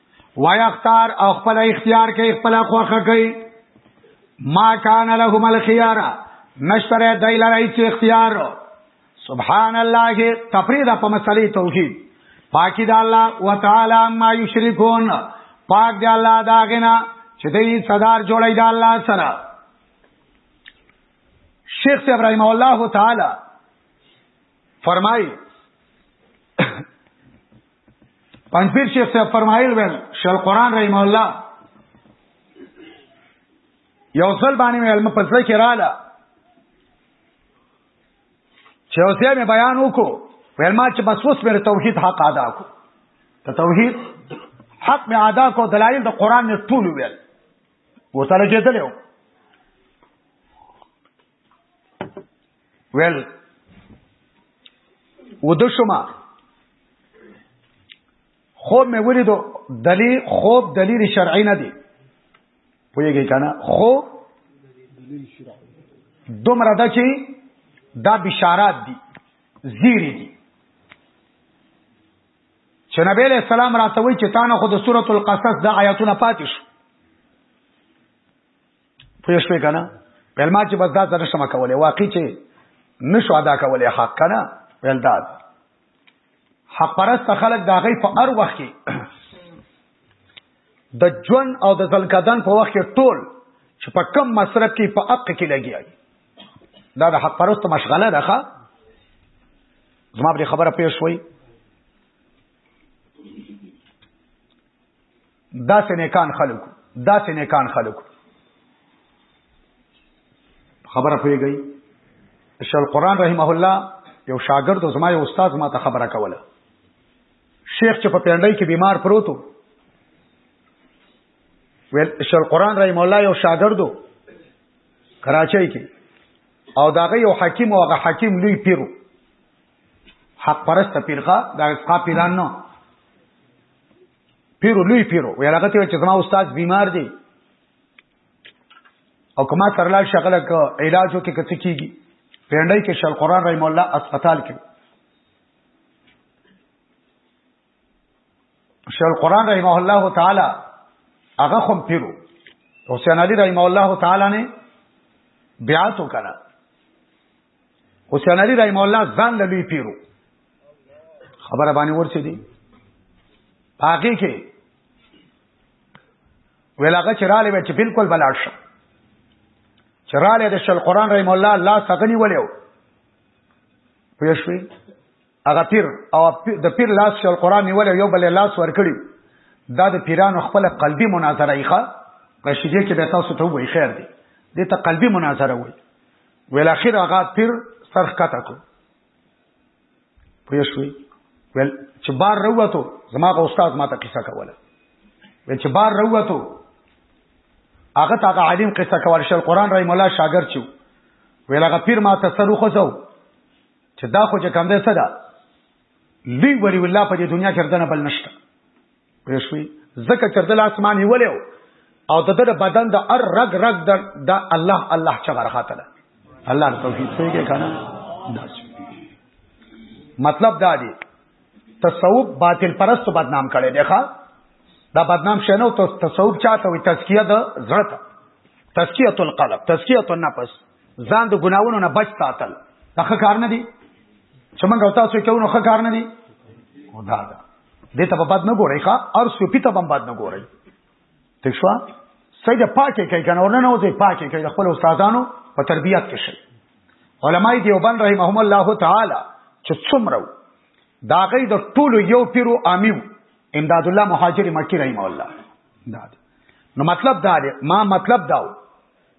وای اختار او خپل اختیار کوي خپل خوخه کوي ما کان لهم الخيار نشتره دای لرای چې اختیار سبحان الله تفرید په مسلې توحید پاکی د الله وتعالى ما یشرکون پاک دی الله دا غنا چې دې صدر جوړی دا الله سره شیخ ابراهیم الله تعالی فرمای پنځیر شیخ صاحب فرمایل ول شل قران رحم الله یو ځل باندې مې علم پزله کې رااله چې اوسه مې بیان وکړو ویل ما چې بس اوس مې توحید حق ادا کو ته توحید حق مې ادا کو دلایل د قران نه ټول ویل وسره کېدل یو ویل ودو شما خوب مې ولیدو دلیل خوب دلیل شرعي نه دی پوهیږئ کنه خوب دومره ده چې دا بشارات دي زیری دي چې نبی له سلام راته وی چې تانه خو د سورۃ القصص د آیاتونه پاتې شو پوه شوې کنه ویل ما چې بس دا زره شمه کولې واقع چې نشو ادا کولې حق کنه ویل دا حق پرست خلک دا غي په هر وخت کې د جون او د ځلکدن په وخت کې ټول چې په کم مصرف کې په حق کې لګیږي دا د حق پرست مشغله ده ښا زما پر خبره پیښ وای دا سنیکان خلق دا سنیکان خلق خبره پیږي شل قران رحمه الله یو شاګرد او زما یو استاد ما ته خبره کوله شیخ چې په پیړۍ کې بیمار پروتو ویل شل قران رحمه الله یو شاګردو کراچۍ کې او داغه یو حکیم او هغه حکیم لوی پیرو حق پرست پیرخه دا ستا پیران نه پیرو لوی پیرو ویل هغه ته چې زما استاد بیمار دی او کما ترلال شغله ک علاجو کې کڅ کیږي پیندای کې شل قران رحم الله اسپیټال کې شل قران رحم الله تعالی هغه خو پیرو حسین علی رحم الله تعالی نه بیا تو کړه حسین علی رحم الله ځان له لوی پیرو خبره باندې ورسې دي پاګه کې ویلاګه چراله وچ بالکل بلاړ شو چراله د شل قران رحم الله الله سغنی ولیو پوه شوئ هغه پیر او د پیر لاس چې القرآن نیول یو بل لاس ورکړي دا د پیرانو خپل قلبي مناظره یې ښه رشیدې کې به تاسو ته وایي خیر دی دې ته قلبي مناظره وایي ویل اخر هغه پیر سرخ کته کو پوه شوي ویل چې بار روته زما غو استاد ماته قصه کوله ویل چې بار روته هغه تا عالم قصه کول شل قران رحم الله شاګرد چې ویل هغه پیر ماته سر وخزو چې دا خو چې کم ده څه ده لوی ولی الله په دې دنیا کې ردنه بل نشته پېښوي زکه چې دل اسمان نیولیو او د دې بدن د ار رګ رګ د الله الله چې ورخاته ده الله توحید سوی کې کنه مطلب دا دی تصوف باطل پرست بدنام کړي دی ښا دا بدنام شنه او تصوف چاته وي تزکیه د زړه تزکیه القلب تزکیه النفس ځان د ګناوونو نه بچ ساتل دا ښه کار نه دی چې موږ تاسو کوو نو ښه کار نه دی او دا دا دې ته په بد نه ګورئ ښا ار سپی ته هم بد نه ګورئ ته شو سید پاکه کوي کنه ورنه نه وځي پاکه کوي خپل استادانو په تربيت کې شي علماء دیوبند رحمهم الله تعالی چې څومره دا غي د ټولو یو پیرو امیو امداد الله مهاجر مکی رحم الله دا نو مطلب دا دی ما مطلب دا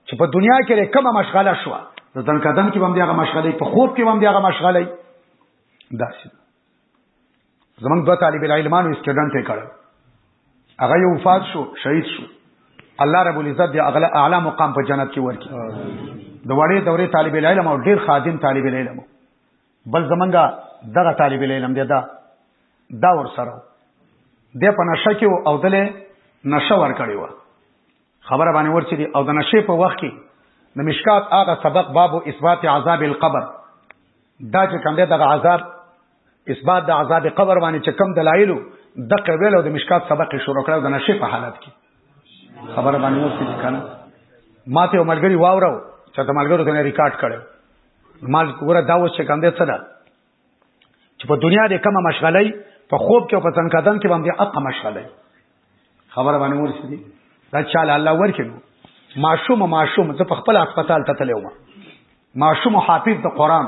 چې په دنیا کې کومه مشغله شو د ځن قدم کې باندې هغه مشغله په خوب کې باندې هغه مشغله داسې زمونږ دوه طالب العلمانو اسټوډنټ یې کړل هغه یو وفات شو شهید شو الله رب العزت دی اغلا اعلی مقام په جنت کې ورکی د وړې دورې طالب العلم او ډیر خادم طالب العلم بل زمونږه دغه طالب العلم دی دا دا ور سره د په نشه کې او دله نشه ور کړی و خبره باندې ورچې دي او د نشې په وخت کې د مشکات هغه سبق باب اثبات عذاب القبر دا چې کوم دی د عذاب اثبات د عذاب قبر باندې چې کوم دلایلو د قبل او د مشکات سبق شروع کړو د نشې په حالت کې خبره باندې ورچې کنه ماته او ملګری واورو چې د ملګرو ته ریکارډ کړو مال ګوره دا اوس چې کوم دی څه ده چې په دنیا دې کومه مشغله په خوب کې او په تنکدن کې باندې اقا مشغله خبره باندې ورسېدي دا چاله الله ورکړي ماشوم ماشوم زه په خپل هسپتال ته تللی وم ماشوم حافظ د قران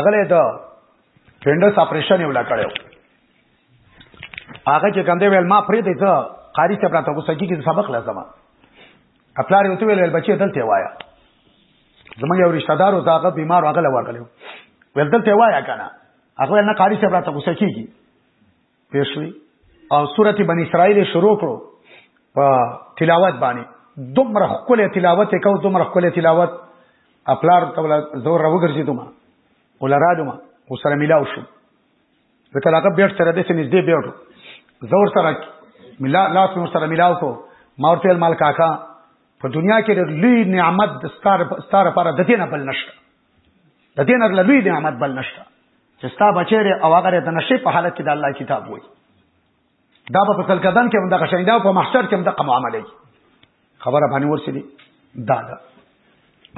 اغله د فینډس اپریشن یو لکړیو هغه چې کنده ویل ما پرې دی ته قاری ته پراته کوسه کې سبق لازمه خپل یو ته ویل بچي دلته وایا زمونږ یو رشتہ دار او داغه بیمار هغه لورغلو ول دلته وایا کنه هغه نه قاری صاحب راته غوسه کیږي پېښوي او سورته بنی اسرائیل شروع کړو په تلاوت باندې دومره خپل تلاوت کو دومره خپل تلاوت خپلار ته زور راوګرځي دوما ولرا دوما وسره ملاو شو ځکه هغه بیرته سره د سنځ دی بیرته زور سره ملا لاس مو سره ملاو کو مورته مال کاکا په دنیا کې د لوی نعمت د ستاره ستاره لپاره د دینه بل نشته د دینه د لوی نعمت بل نشته چې ستا بچره او هغه د نشه په حالت کې د الله کتاب وای دا په کلکدان کې هم د غشینده او په محشر کې هم د قم عملي خبره باندې ورسېدي دا دا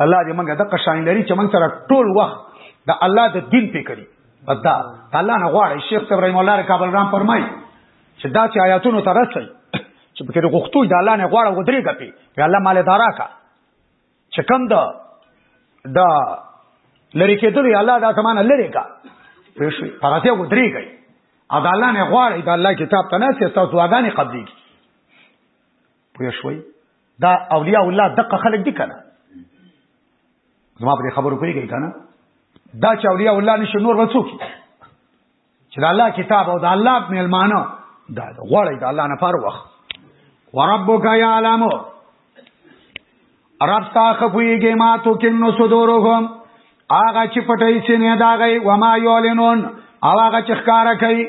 الله دې موږ د قشاین لري چې موږ سره ټول وخت د الله د دین په کړی بدا الله نه غواړي شیخ ابراهیم الله کابل رام فرمایي چې دا چې آیاتونو ته رسي چې په کې غوښتوي د الله نه غواړه ودرې غپي په الله مال دارا کا چې کم دا دا لری کېدل الله دا سمانه لری کا پېښې هغه ته ودرې گئی او د الله نه غواړي د الله کتاب ته نه چې تاسو واغانې قبليږي پوه شوي دا اولیاء الله دقه خلق دي کنه زما په خبرو پوهیږئ کنه دا چې اولیاء الله نشه نور وڅوکي چې د الله کتاب او د الله ملمانه دا غوړی د الله نه فار وخت وربک یعلم رب تا خفویږي ما تو کینو صدورهم هغه چې پټې سینې داغي و ما یولنون او هغه چې ښکارا کوي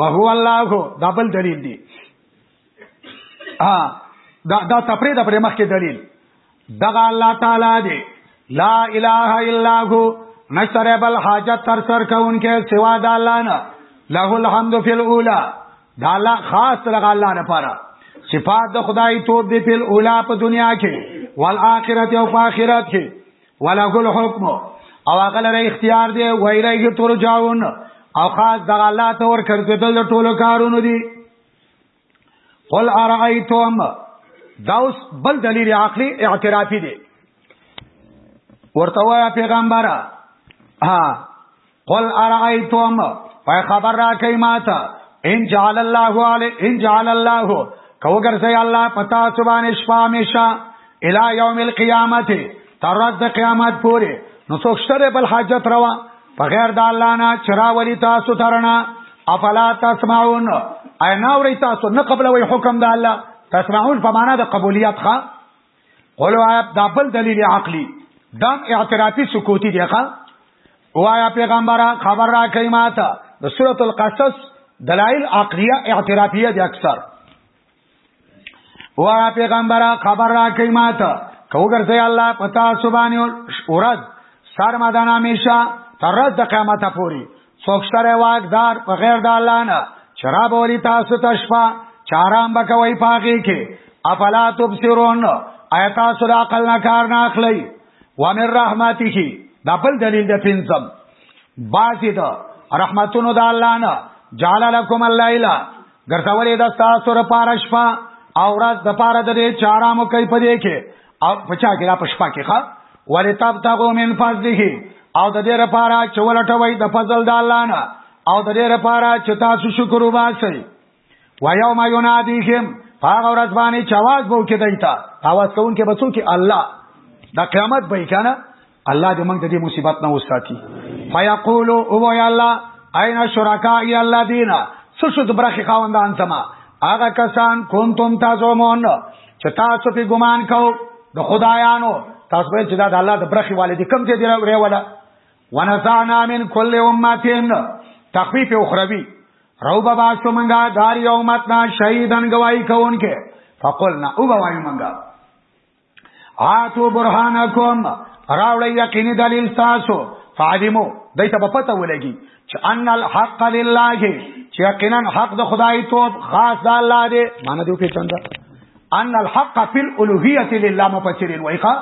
وهو الله دا بل دلیل دی ها دا دا تفرې د پرې مخکې دلیل دغه الله تعالی دی لا اله الا هو نشتره بل حاجت تر سر کونکې سوا د الله نه له الحمد فی الاولى دا الله خاص لغه الله نه پاره صفات د خدای توب دی په اولا په دنیا کې والآخرت او په آخرت کې وله الحكم او هغه لري اختیار دی وایره کې تر جاون او خاص د الله ته ور کړکدل ټولو کارونو دي قل ارایتم دا اوس بل دلیل عقلی اعترافی دی ورته وایا پیغمبر ها قل ارایتم پای خبر را کوي ماته ان جعل الله علی ان جعل الله کو ګرځي الله پتا سبحان شپه میشا الی یوم القیامت تر ورځ د قیامت پورې نو څوک شته بل حاجت روا په غیر د الله نه چرا ولی تاسو ترنا افلا تسمعون اینا وری تاسو نه قبل وی حکم د الله تسمعون په معنا د قبولیت ښا قولو آیات دا بل دلیل عقلی دا اعترافی سکوتی دی ښا وایا پیغمبره خبر را کوي ماته د سورۃ القصص دلائل عقلیه اعترافیه دي اکثر وا پیغمبره خبر را کوي ماته کوګر ته الله پتا سبحان اورد سر مدان همیشه تر ورځ د قیامت پوري څوک سره واغدار په غیر د الله نه چرا بولی تاسو تشفا چارام بکوي پاګه کې افلا تبصرون آیات سره عقل نه کار نه اخلي ومن رحمته دا بل دلیل د پنځم باسي دا رحمتونو د الله نه جعل لكم الليل ګرځولې د تاسو را پاره شپه او ورځ د پاره د دې چارامو کوي په دې کې او پچا کې را پښپا کې ښا ولې تاب تاغو من فضله او د دې را پاره چې ولټوي د فضل د الله نه او د دې را پاره چې تاسو شکر وباسئ و یوم ینادیهم هغه ورځ باندې چواز بو کې دایتا اواز کوونکې بچو کې الله د قیامت به کنه الله دې موږ د دې مصیبت نه وساتي فیقول او یا الله اين شرکای الله دینا څه شو د برخي خاوندان سما هغه کسان کوم تم تاسو مون چې تاسو په ګمان کو د خدایانو تاسو به چې دا د الله د برخي والدي کم دې دی راوړې ولا ونزعنا من كل امتين تخفيف اخروی رو بابا شو منگا داری امتنا شهیدن گواہی کون کے فقلنا او بوائی منگا آتو برهانکم راوړی یقیني دلیل تاسو فعلمو دای ته په پته ولګي چې ان الحق لله چې یقینا حق د خدای توب خاص د الله دی معنی دی په چنده ان الحق فی الالوهیت لله مفسرین وایخه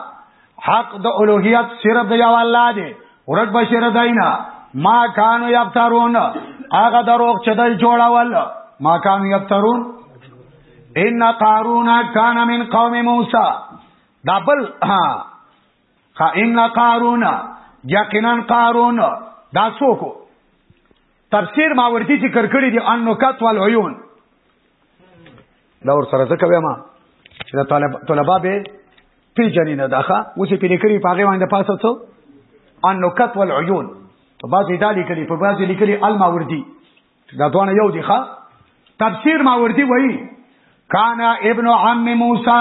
حق د الوهیت صرف د یو الله دی ورک بشیر داینا ما کانو یفترون هغه دروغ چې دای جوړاول ما کانو یفترون ان قارون کان من قوم موسی دا بل ها ان قارون یقینا قارون دا څوک تفسیر ماوردی ذکر کړی دی ان نکات والعیون دا ور سره ځکه ما چې دا طالب طلبه به پیجنې نه داخه اوس په لیکري پاغه باندې پاسه څو ان نکات والعیون په بعضی دا لیکلي په بعضی لیکلي الماوردی دا دوه یو دی ښا تفسیر ماوردی وایي کانا ابن عم موسی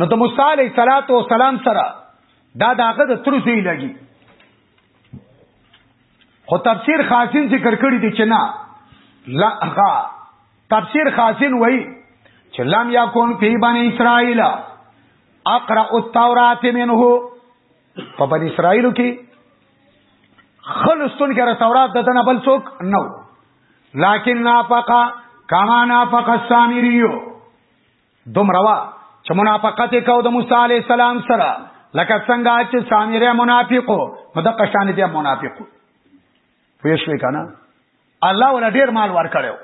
نو د موسی علیه صلوات و سلام سره دا داغه د تر زوی لګي خو تفسیر خاصین ذکر کړی دی چې نه لا غا تفسیر خاصین وای چې لم یکون فی بنی اسرائیل اقرا التوراۃ منه په بنی اسرائیل کې خلصتون کې تورات ددنه بل څوک نو لكن نافق كما نافق السامري دمروا چې منافقت کو د موسی عليه السلام سره لکه څنګه چې سامري منافقو نو د قشان دي منافقو پېښوي کنه الله ولا ډیر مال ور کړو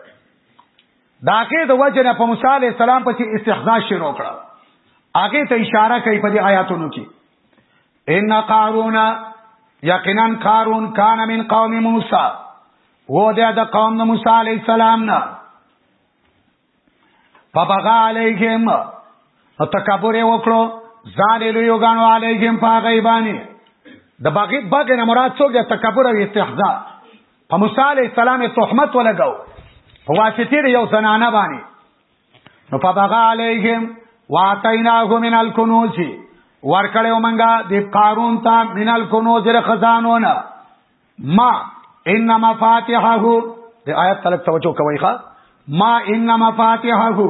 داګه د وجه نه په موسی عليه السلام پسې استحزاء شروع کړ هغه ته اشاره کوي په دې آیاتونو کې ان قارون یقینا قارون کان من قوم موسی و ده د قوم د موسی علی السلام نه فبغا علیهم تکبر وکړو زاللو یو غانو علیهم پاغیبانی د باغی باغ نه مراد څوک د تکبر او استحزاء په موسی علی السلام تهمت ولګاو په واسطه یو زنانه باندې نو فبغا علیهم واتیناه من الکنوز ورکړیو منګه د قارون ته من الکنوز خزانونه ما ان مفاتحه د آیات تلک توجه کوي ښا ما ان مفاتحه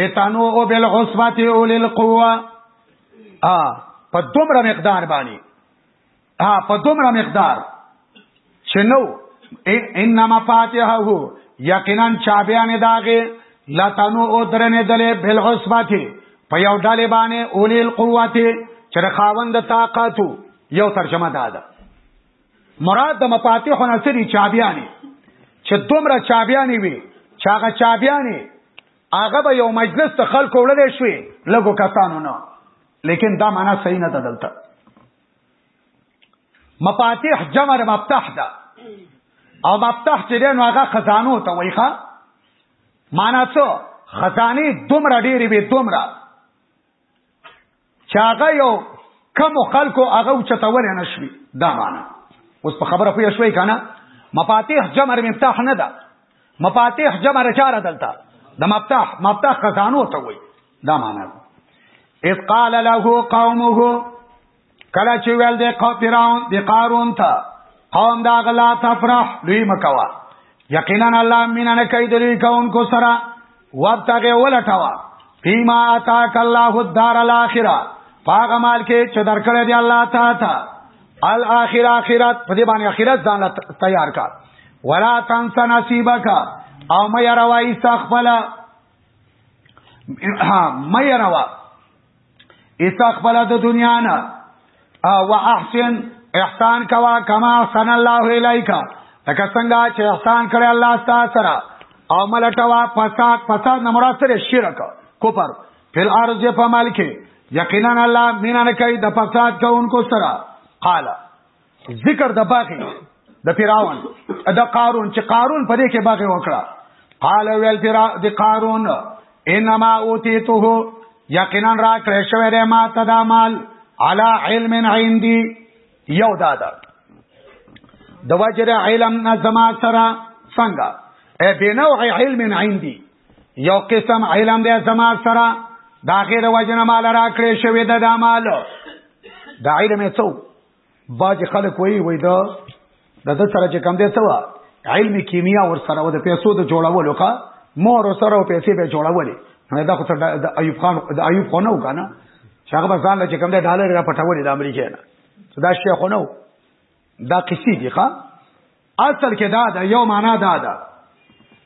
لتنو او بالعصبه اول القوه ا په دومره مقدار باندې ا په دومره مقدار چې نو ان مفاتحه یقینا چابیان داغه لتنو او درنه دله بالعصبه په یو ډلې باندې اول القوه چې خاوند طاقتو یو ترجمه ده مراد د مفاتيح نه سری چابيانې چې دومره چابيانې وي چې هغه چابيانې هغه به یو مجلس ته خلکو وړل شي لګو کسانو نه لیکن دا معنا صحیح نه ده دلته مفاتيح جمع د مفتاح ده او مفتاح چې نو هغه خزانو ته وایي ښا معنا څه خزانه دومره ډېری به دومره چاغه یو کم خلکو هغه چتول نه شوي دا معنا اوس په خبره پوه شوي کنه مفاتيح جمع مفتاح نه ده مفاتيح جمع چاره دلته د مفتاح مفتاح خزانو ته وي دا معنا اذ قال له قومه کله چې ویل د قافراون د قارون ته قوم دا غلا تفرح لوی مکوا یقینا الله مینا نه کوي د لوی کون کو سره وابتغه ولټوا فيما اتاك الله الدار الاخره پاغه مال کې چې درکړې دی الله تعالی ته الاخره اخرت په دې باندې اخرت ځان تیار کا ولا تنس نصیبک او مې روایي استغفل مې روا استغفل د دنیا نه او احسن احسان کوا کما احسن الله الیک لکه څنګه چې احسان کړی الله ستاسو سره او ملټوا فساد فساد نه مراد سره شرک کوپر فل ارض په مال کې یقینا الله مینا نه کوي د فساد کوونکو سره قال ذکر د باغی د پیراون د قارون چې قارون په دې کې باغی وکړه قال ویل پیرا د قارون انما اوتیته یقینا را کړې شوې ده ما ته دا مال علا علم عندي یو دادا د وجر علم نظما سره څنګه ا بنوع علم عندي یو قسم علم دې زما سره دا غیر وجنه مال را کړې شوې ده دا مال دا علم څو باج خلک وای وای دا د د سره چې کم دی څه وا علم کیمیا ور سره و د پیسو د جوړولو کا مور سره او پیسې به جوړولې نو دا خو د ایوب خان د ایوب خو نه وکنه چې هغه ځان له چې کم دی ډالر را پټولې د امریکا نه دا شی خو نه دا قصې دي ښا اصل کې دا ده یو معنا دا ده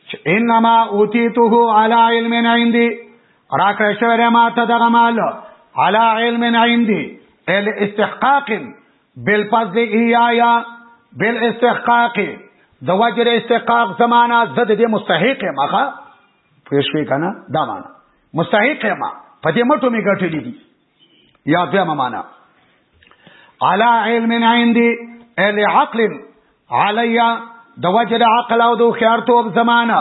چې انما اوتیته علی علم عندي راکړې شوی ما ته دغه مال علی علم عندي ال استحقاق بالفضل ایایا بالاستحقاق د وجر استحقاق زمانہ زد دې مستحق مخه پېښوي کنه دا معنا مستحق ما پدې مټو می ګټلې دي یا دویمه معنا علا علم عندي ال عقل علیا د وجد عقل او د خيارتوب زمانہ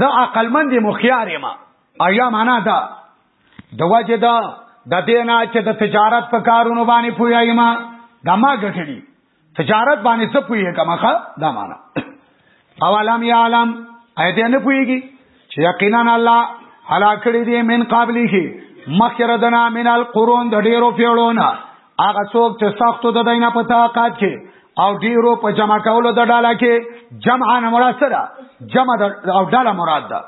زه عقل مند مخيار یم ایا معنا دا د وجد د دینا چې د تجارت په کارونو باندې پویا یم دا ما ګټلی تجارت باندې څه پوي کما ښه دا معنا اولم یعلم ایت نه پويږي چې یقینا الله علا کړی دی من قابلی کی مخیر دنا من القرون د ډیرو پیړونه هغه څوک چې سختو د دینه په طاقت کې او ډیرو په جمع کولو د ډاله کې جمع نه مراد سره جمع او ډاله مراد ده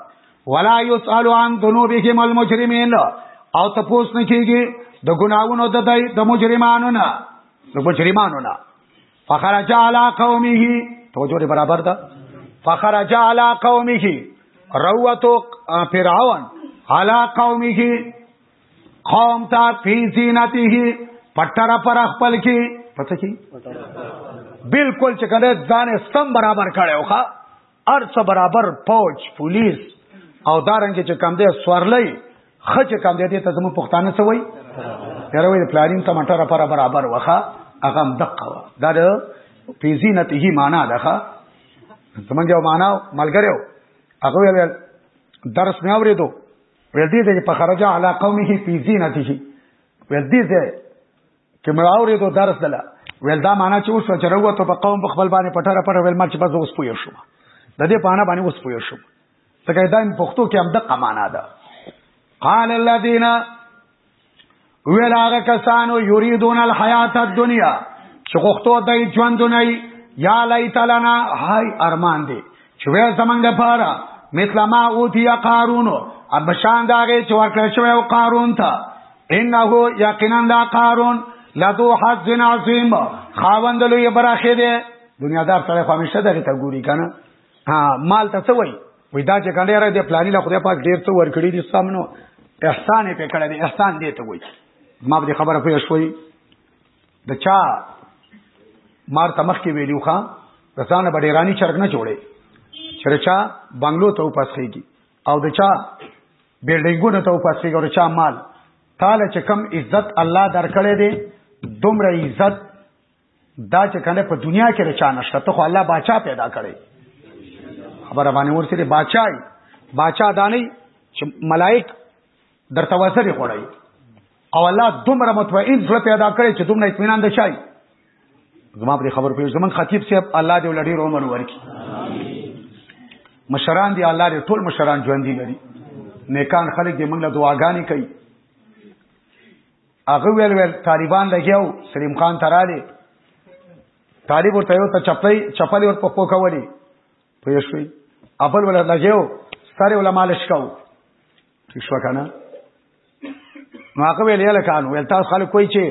ولا یسالو عن ذنوبهم المجرمین او تاسو نه کیږي د ګناوونو د د مجرمانو نه نو مجرمانو نه فخرج علی قومه توجه برابر ده فخرج علی قومه روتو فرعون علی قومه قوم تا فی زینته پټر پر خپل کی پته کی بالکل چې کنه ځان سم برابر کړو ښا ارڅ برابر پوج پولیس او دارنګ چې کم دی سورلې خچ کم دی ته زمو پښتانه څه وای یاره وای پلانین ټماټر پر برابر وخه هغه دقه وا دا د پیزینته معنا ده زمونږ یو معنا ملګریو هغه ویل درس مې اوریدو ویل دې چې په خرجه علا قومه پیزینته ویل دې چې مې اوریدو درس دلا ویل دا معنا چې اوس چې روته په قوم په خپل باندې پټره پر ویل ما چې بس اوس پوه شو د دې په اړه باندې اوس پوه شو ځکه دا په پښتو کې هم د قمانا ده قال الذين ویل هغه کسانو یریدون الحیات الدنیا چې غوښتو د ژوند نه یا لیت لنا هاي ارمان دي چې وې زمنګ لپاره مثل ما اوتی قارون ابشان داغه چې ورکړ شوی قارون ته انه یقینا دا قارون لذو حظ عظیم خاوند لوی براخه دی دنیادار سره خو همیشه دغه ته ګوري کنه ها مال ته څه وای وای دا چې کنده را دې پلاني له خدای پاک ډیر څه ورکړي دي سامنو احسان یې پکړه دي احسان دې ته وای ما به خبره پوه شوي د چا مار تمخ کې ویلو ښا د ځان بډېرانی چرګ نه جوړي چرچا بنگلو ته پاسخېږي او د چا بلډینګونو ته وپاسېږي او د چا مال تاله چې کم عزت الله درکړی دی دومره عزت دا چې کنه په دنیا کې رچا نشته ته خو الله باچا پیدا کړی خبره باندې ورسره باچای باچا دانی چې ملائک درته وسري غوړی او الله دومره مطمئن زړه پیدا کړي چې دومره اطمینان ده شای زما پر خبر پیژ زمون خطیب صاحب الله دې ولړي عمر ورکړي مشران دي الله دې ټول مشران ژوند دي لري نیکان خلک دې موږ له دعاګانې کوي هغه ویل ویل طالبان لګیاو سلیم خان تراله طالب ورته یو ته چپلې چپلې ور په پوکا وړي پوه شوي خپل ولا لګیاو سره ولا مالش کاو شو کنه ما هغه ویل یاله کانو ول تاسو خلک کوی چې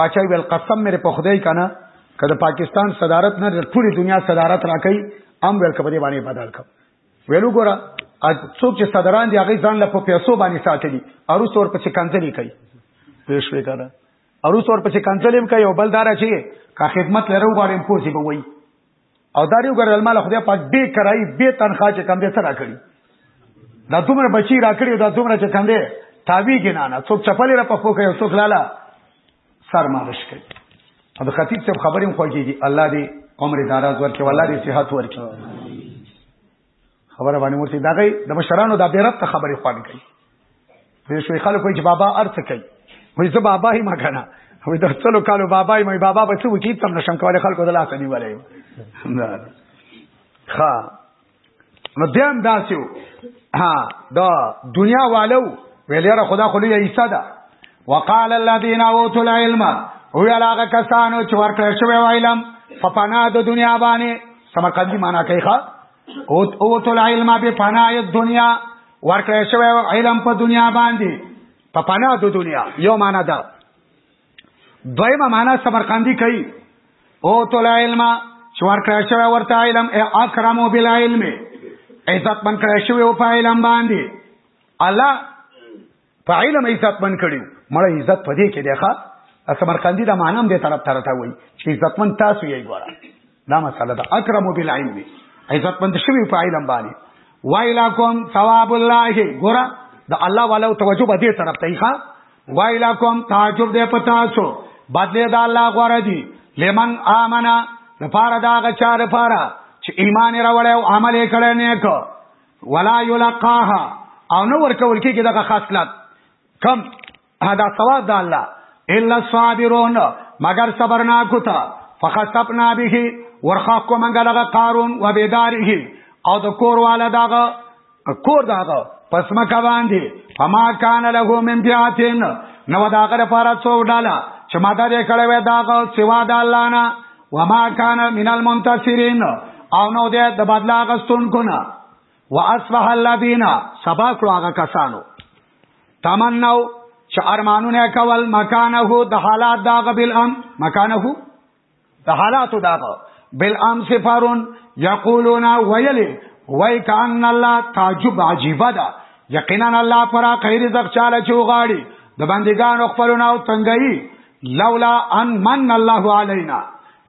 بچای ول قسم مې په خدای کنه کله پاکستان صدارت نه ټول دنیا صدارت راکې ام ول کبه باندې بدل کړ ویلو ګوره څوک چې صدران دی هغه ځان له په پیسو باندې ساتلی ارو څور پسې کنځلې کوي پېښ وی کړه ارو څور پسې کنځلې کوي او بلدار چې کا خدمت لرو غواړم پوسی به وایي او دا یو ګرځل مال خدای پاک به کرای به تنخواه چې کم دې سره کړی دا دومره بچی را کړی دا دومره چې کم دې تاوی کې نه نه څوک چپلې را پخو کوي څوک لالا سر مالش کوي دا خطیب صاحب خبرې مخ کیږي الله دې عمر دراز ورکړي والله دې صحت ورکړي خبره باندې ورته دا غي د مشرانو د بیرت خبرې خوان کوي د شوي خلک کوي چې بابا ارڅ کوي وې زه بابا یې ما کنه وې د څلو کالو بابا یې مې بابا به څه وکی تم نشم کولای خلکو د لاس دی ولای ها نو دیم داسیو ها دا دنیا والو ویلې را خدا خو لوی عیسی ده وقال الذين اوتوا العلم هو علاقه کسانو چې ورکړ شوی وایلم په پنا د دنیا باندې سمرقندی معنا کوي ښا اوت اوتوا العلم په پنا د دنیا ورکړ شوی علم په دنیا باندې په پنا د دنیا یو معنا ده دویمه معنا سمرقندی کوي اوتوا العلم چې ورکړ شوی ورته علم اکرمو بالعلم عزت من کړی شوی او په علم باندې الله په علم عزت من کړیو مړه عزت په دې کې دی ښا اسمرقندی دا معنی هم دې طرف ته راته وایي چې عزت من تاسو یې ګوره دا مسله ده اکرم بالعلم عزت من شوی په علم باندې وایلاکم ثواب الله ګوره د الله والو توجه به دې طرف ته ښا وایلاکم تعجب دې پتا سو بدله د الله غوړه دي لمن امنا لپاره دا غچار لپاره چې ایمان راوړی او عمل یې کړی نیک ولا یلقاها او نو ورکول کېږي دغه خاص کلات کم دا ثواب د الله الا الصابرون مگر صبرنا کوتا فخسبنا به ورخا کو منګه دغه قارون و بيداره او د کور والا دغه کور دغه پس مکه باندې فما کان له من بیاتین نو داغه لپاره څو ډاله چې ما دا دې کړې وې داغه سوا د الله نه وما کان من المنتصرین او نو دې د بدلا غستون کو نه واصبح الذين سبا کړو هغه کسانو تمنو چې ارمانونه کول مکانه د حالات دا قبل ام مکانه د حالات دا بل ام سفارون یقولون ویلی وای کان الله تعجب عجیب ده یقینا الله پر خیر زغ چاله چوغاړي د بندگانو خپلونه او تنګي لولا ان من الله علینا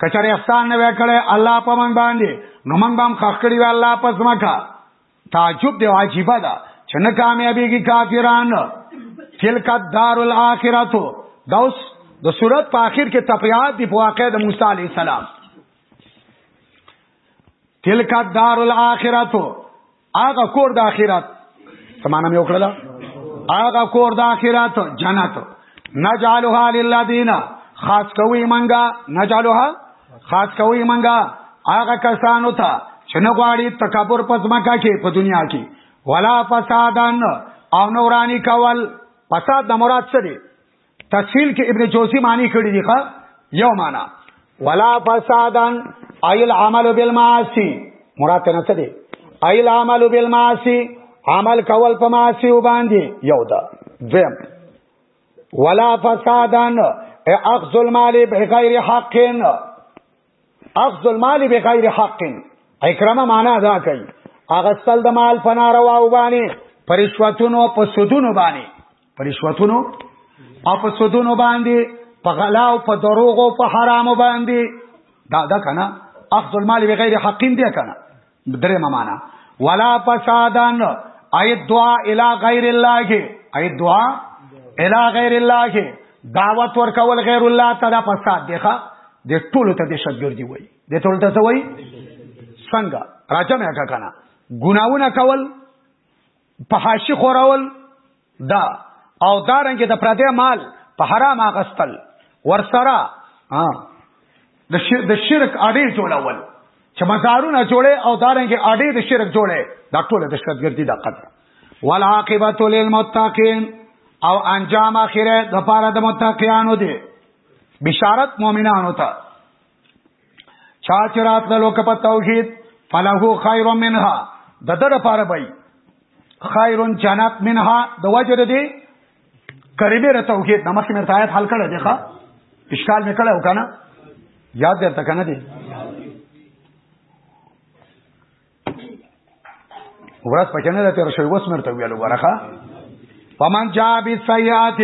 کچر احسان نه وکړي الله په من باندې نو من بام خخ کړی الله پس مکا تعجب دی عجیبه ده چې نه کامیابیږي کافران تلک الدار الاخرته دوس د صورت په اخر کې تپیات دی په واقع د موسی علی السلام تلک الدار الاخرت هغه کور د اخرت سمانه مې وکړه هغه کور د اخرت جنت نجعلها للذین خاص کوي منګه نجعلها خاص کوي منګه هغه کسانو ته چې نه غواړي تکبر پزماکا کې په دنیا کې ولا فسادن او نورانی کول فساد د مراد څه دی تفصیل کې ابن جوزی معنی کړی دی ښا یو معنا ولا فسادن ایل عمل بالمعاصی مراد ته نه څه دی ایل عمل بالمعاصی عمل کول په معاصی وباندې یو دا دویم ولا فسادن اخذ المال بغیر حق اخذ المال بغیر حق اکرامه معنا دا کوي هغه سل د مال فنار واو باندې پرشوتونو په سودونو باندې پرشوتونو او په سودونو باندې په غلا او په دروغ او په حرامو باندې دا دا کنه اخذ المال بغیر حق دی کنه درېمه معنا ولا فسادن اي دعا الى غير الله اي دعا الى غير الله دعوت ور کول غیر الله ته دا فساد دی ښا د ټولو ته د شګردي وای د ټولو ته وای څنګه راځم یا کنه ګناونه کول په حاشي خورول دا او دارنګ د پردې مال په حرام اغستل ورسره د شرک د شرک اړې جوړول چې مزارونه جوړي او دارنګ اړې د شرک جوړي دا ټول د شرک ګرځي د قدر والعاقبت للمتقین او انجام اخره د پاره د متقینانو دی بشارت مؤمنانو ته چا چې راتله لوک په توحید فله خیر منها د دغه لپاره بای خیرون جنت منها د وجه د دې قریبه ر توحید نمخ مې آیات حل کړه دی ښا اشکال مې کړه وکنه یاد درته کنه دی ورځ پکې نه تیر شوی وس مرته ویل ورخه فمن جا بی سیئات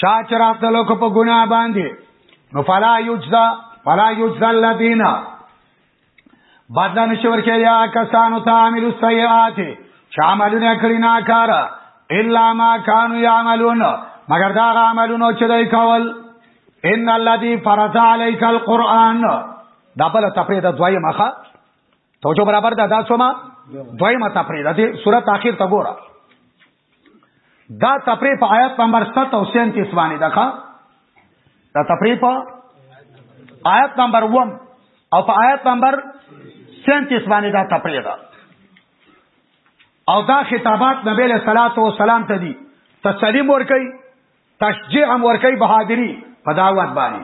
چا چرات لوک په ګنا باندې نو فلا یجزا فلا یجزا الذین بدل نشور کې یا کسانو تعامل السیئات چا عملونه کړی نه کار الا ما کانوا یعملون مگر دا عملونه چې دوی کول ان الذی فرض علیک القرآن دا بل تفرید د دوی مخه توجه برابر ده دا څوما دوی مخه تفرید د صورت اخر ته ګوره دا تفرید په آیت نمبر 7 او 37 باندې ده دا تفرید په آیت نمبر 1 او په آیت نمبر 37 باندې دا تفرید ده او دا خطابات نبی له صلوات و سلام ته دي تسلیم ور کوي تشجیع هم ور کوي بهادری په دعوت باندې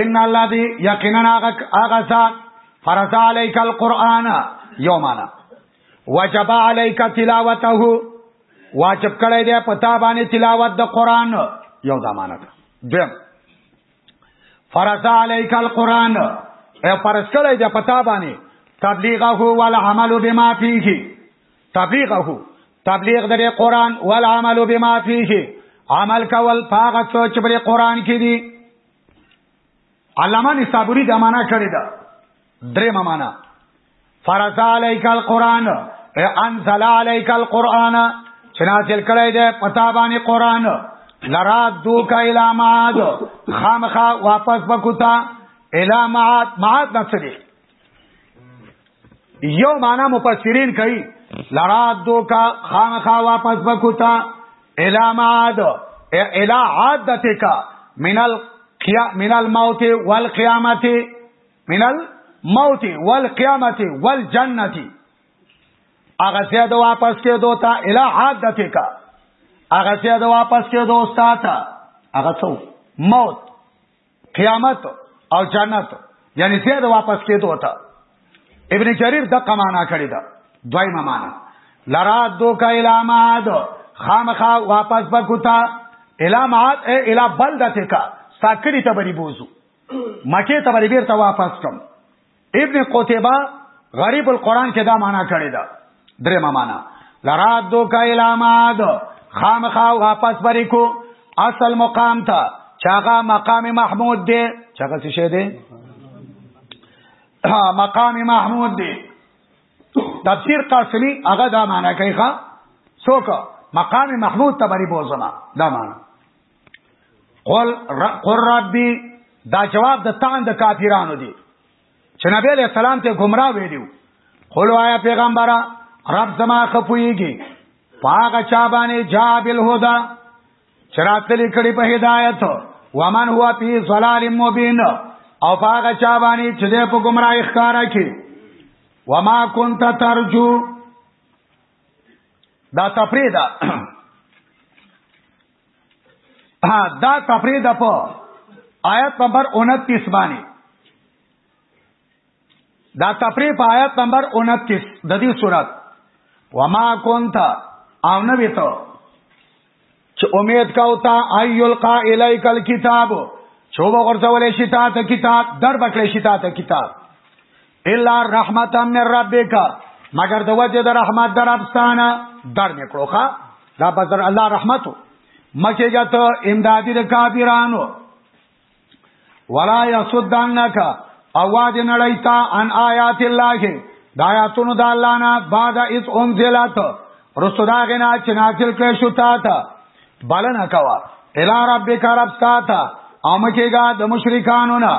ان الله دی یقینا هغه هغه ذات فرض علیک القرآن یومانا وجب علیک تلاوته واجب کړی دی پتا باندې تلاوت د قرآن یو زمانہ دیم فرض علیک القرآن ای فرض کړی دی پتا باندې تبلیغه او العمل بما فیه تبلیغه تبلیغ د قران ول عمل بما فيه عمل کول پاغه څه چې په قران کې دي علامه نصابوري دا معنا کړی دا درې معنا فرض عليك القران انزل عليك القران چې نازل کړی دی پتا باندې قران لرا دو کا الی معاد خامخا واپس بکوتا الی معاد معاد نصری یو معنا مفسرین کوي لرات دو کا خامخا واپس بکوتا الا ماد الا عادت کا من ال من الموت والقیامت من الموت والقیامت والجنت اغه سید واپس کې دوتا الا عادت کا اغه سید واپس کې دوستا تا اغه څو موت قیامت او جنت یعنی ته د واپس کېدو ته ابن جریر د قمانا کړی دا دوی ممانه لرا دو کا علامات خامخا واپس بکوتا علامات اے الا بلدتکا ساکړی ته بری بوزو مکه ته بری بیرته واپس کوم ابن قتيبه غریب القرآن کې دا معنا کړی دا درېما معنا لراد دو کا علامات خامخا واپس بری کو اصل مقام تا چاغه مقام محمود دی چاغه څه شه دی ها مقام محمود دی تفسیر قاسمی هغه دا معنا کوي ښا څوک مقام محمود تبری بوزما دا معنا قل قل ربي دا جواب د تان د کافرانو دی چې نبی علیہ السلام ته گمراه ویلو قل وایا پیغمبره رب زما خپويږي پاګه چا باندې جا بالهدى چراتلی کړي په هدایت ومن هو فی ضلال مبین او پاګه چا باندې چې دې په گمراهی ښکارا کې وما كنت ترجو دا تفریدا ها دا تفرید په آیت نمبر 29 باندې دا تفرید په آیت نمبر 29 د دې سورات وما كنت او نه ویته چې امید کاو تا ایل قائل کل کتاب چوب ورځولې شتا ته کتاب در بکړې شتا ته کتاب الا رحمتا من ربک مگر د وجه د رحمت در افستانه در نکړو ښا دا بدر الله رحمتو مکه جاته امدادی د کافرانو ولا یصدنک اواز نړیتا ان آیات الله د آیاتونو د الله نه بعد اس انزلت رسو دا غنا چې نازل کړ شو تا ته بلنه کوا الی ربک رب ساته او مکه جا د مشرکانو نه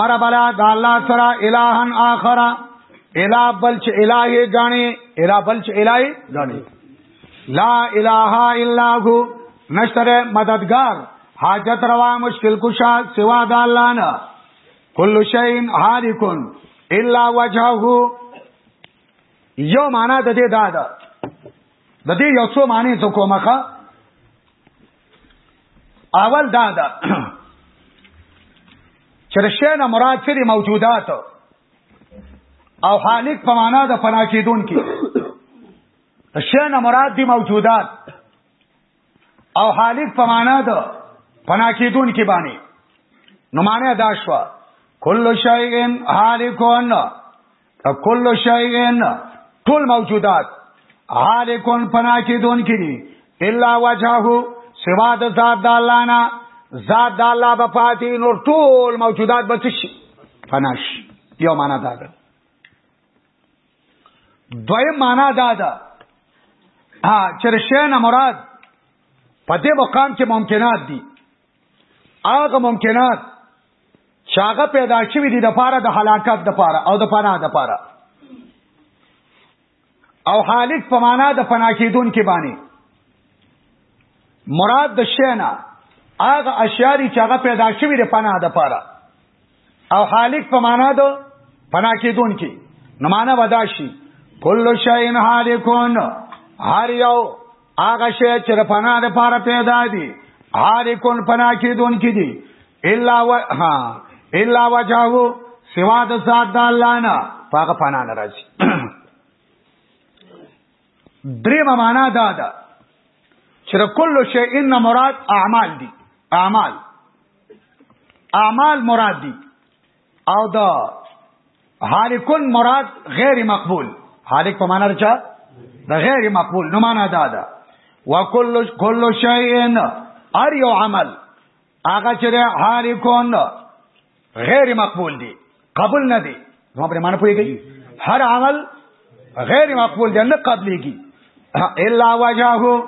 مر بلا د الله سره الہن اخر الہ بل چې الہه غاڼي الہ بل چې الہه غاڼي لا الہ الا هو نشتره مددگار حاجت روا مشکل کشا سوا د الله نه کل شیء حالکن الا وجهه یو معنا د دې دا ده د دې یو څو معنی څه کومه اول دا دا چرشه نه مراد چې موجودات او خالق په معنا د فنا کېدون کې شی نه مراد دي موجودات او خالق په معنا د فنا کېدون کې باندې نو معنی دا شو کل شیء حالکون کل شیئن ټول موجودات حالکون پنا کې دون کې دي الا وجهه سوا د ذات د الله نه ذات د الله په پاتې نور ټول موجودات بچ شي پنا شي یو معنا دا ده دویم معنا دا ده ها چرشین مراد په دې مقام کې ممکنات دي هغه ممکنات چاغه پیدا شوی دی د پاره د هلاکت د پاره او د پناه د پاره او حالک په معنا د پناه کېدون کې باندې مراد د شینا هغه اشیاري چې هغه پیدا شوی د پناه د پاره او حالک په معنا د پناه کېدون کې نو معنا وداشي کل شین حالکون هر یو هغه شی چې د پناه لپاره پیدا دي حالکون پناه کیدون کی دي الا و ها الا وجهو سوا د ذات د الله نه هغه پناه نه راځي دریم معنا دا ده چې کل شی ان مراد اعمال دي اعمال اعمال مراد دي او دا حالکون مراد غیر مقبول حالک په معنا رچا دا غیر مقبول نو معنا دا ده وکل کل شیئن ار یو عمل هغه چې حالکون غیر مقبول دی قبول نه دی نو په معنا پوهیږي هر عمل غیر مقبول دی نه قبليږي الا وجهه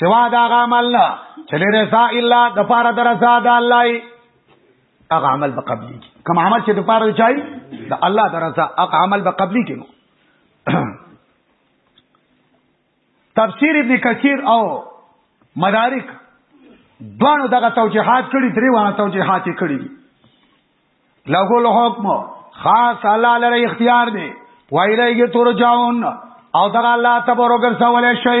سوا دا عمل نه چې رضا الا د پاره درزا د الله هغه عمل به قبلي کی کوم عمل چې د پاره دی چای د الله درزا هغه عمل به قبلي کی نو تفسیر ابن کثیر او مدارک دوانو دغه توجیحات کړي درې وانه توجیحات کړي دي لغو له حکم خاص الله لره اختیار دی وایره یې تور جاون او دغه الله تبارک وتعالى شي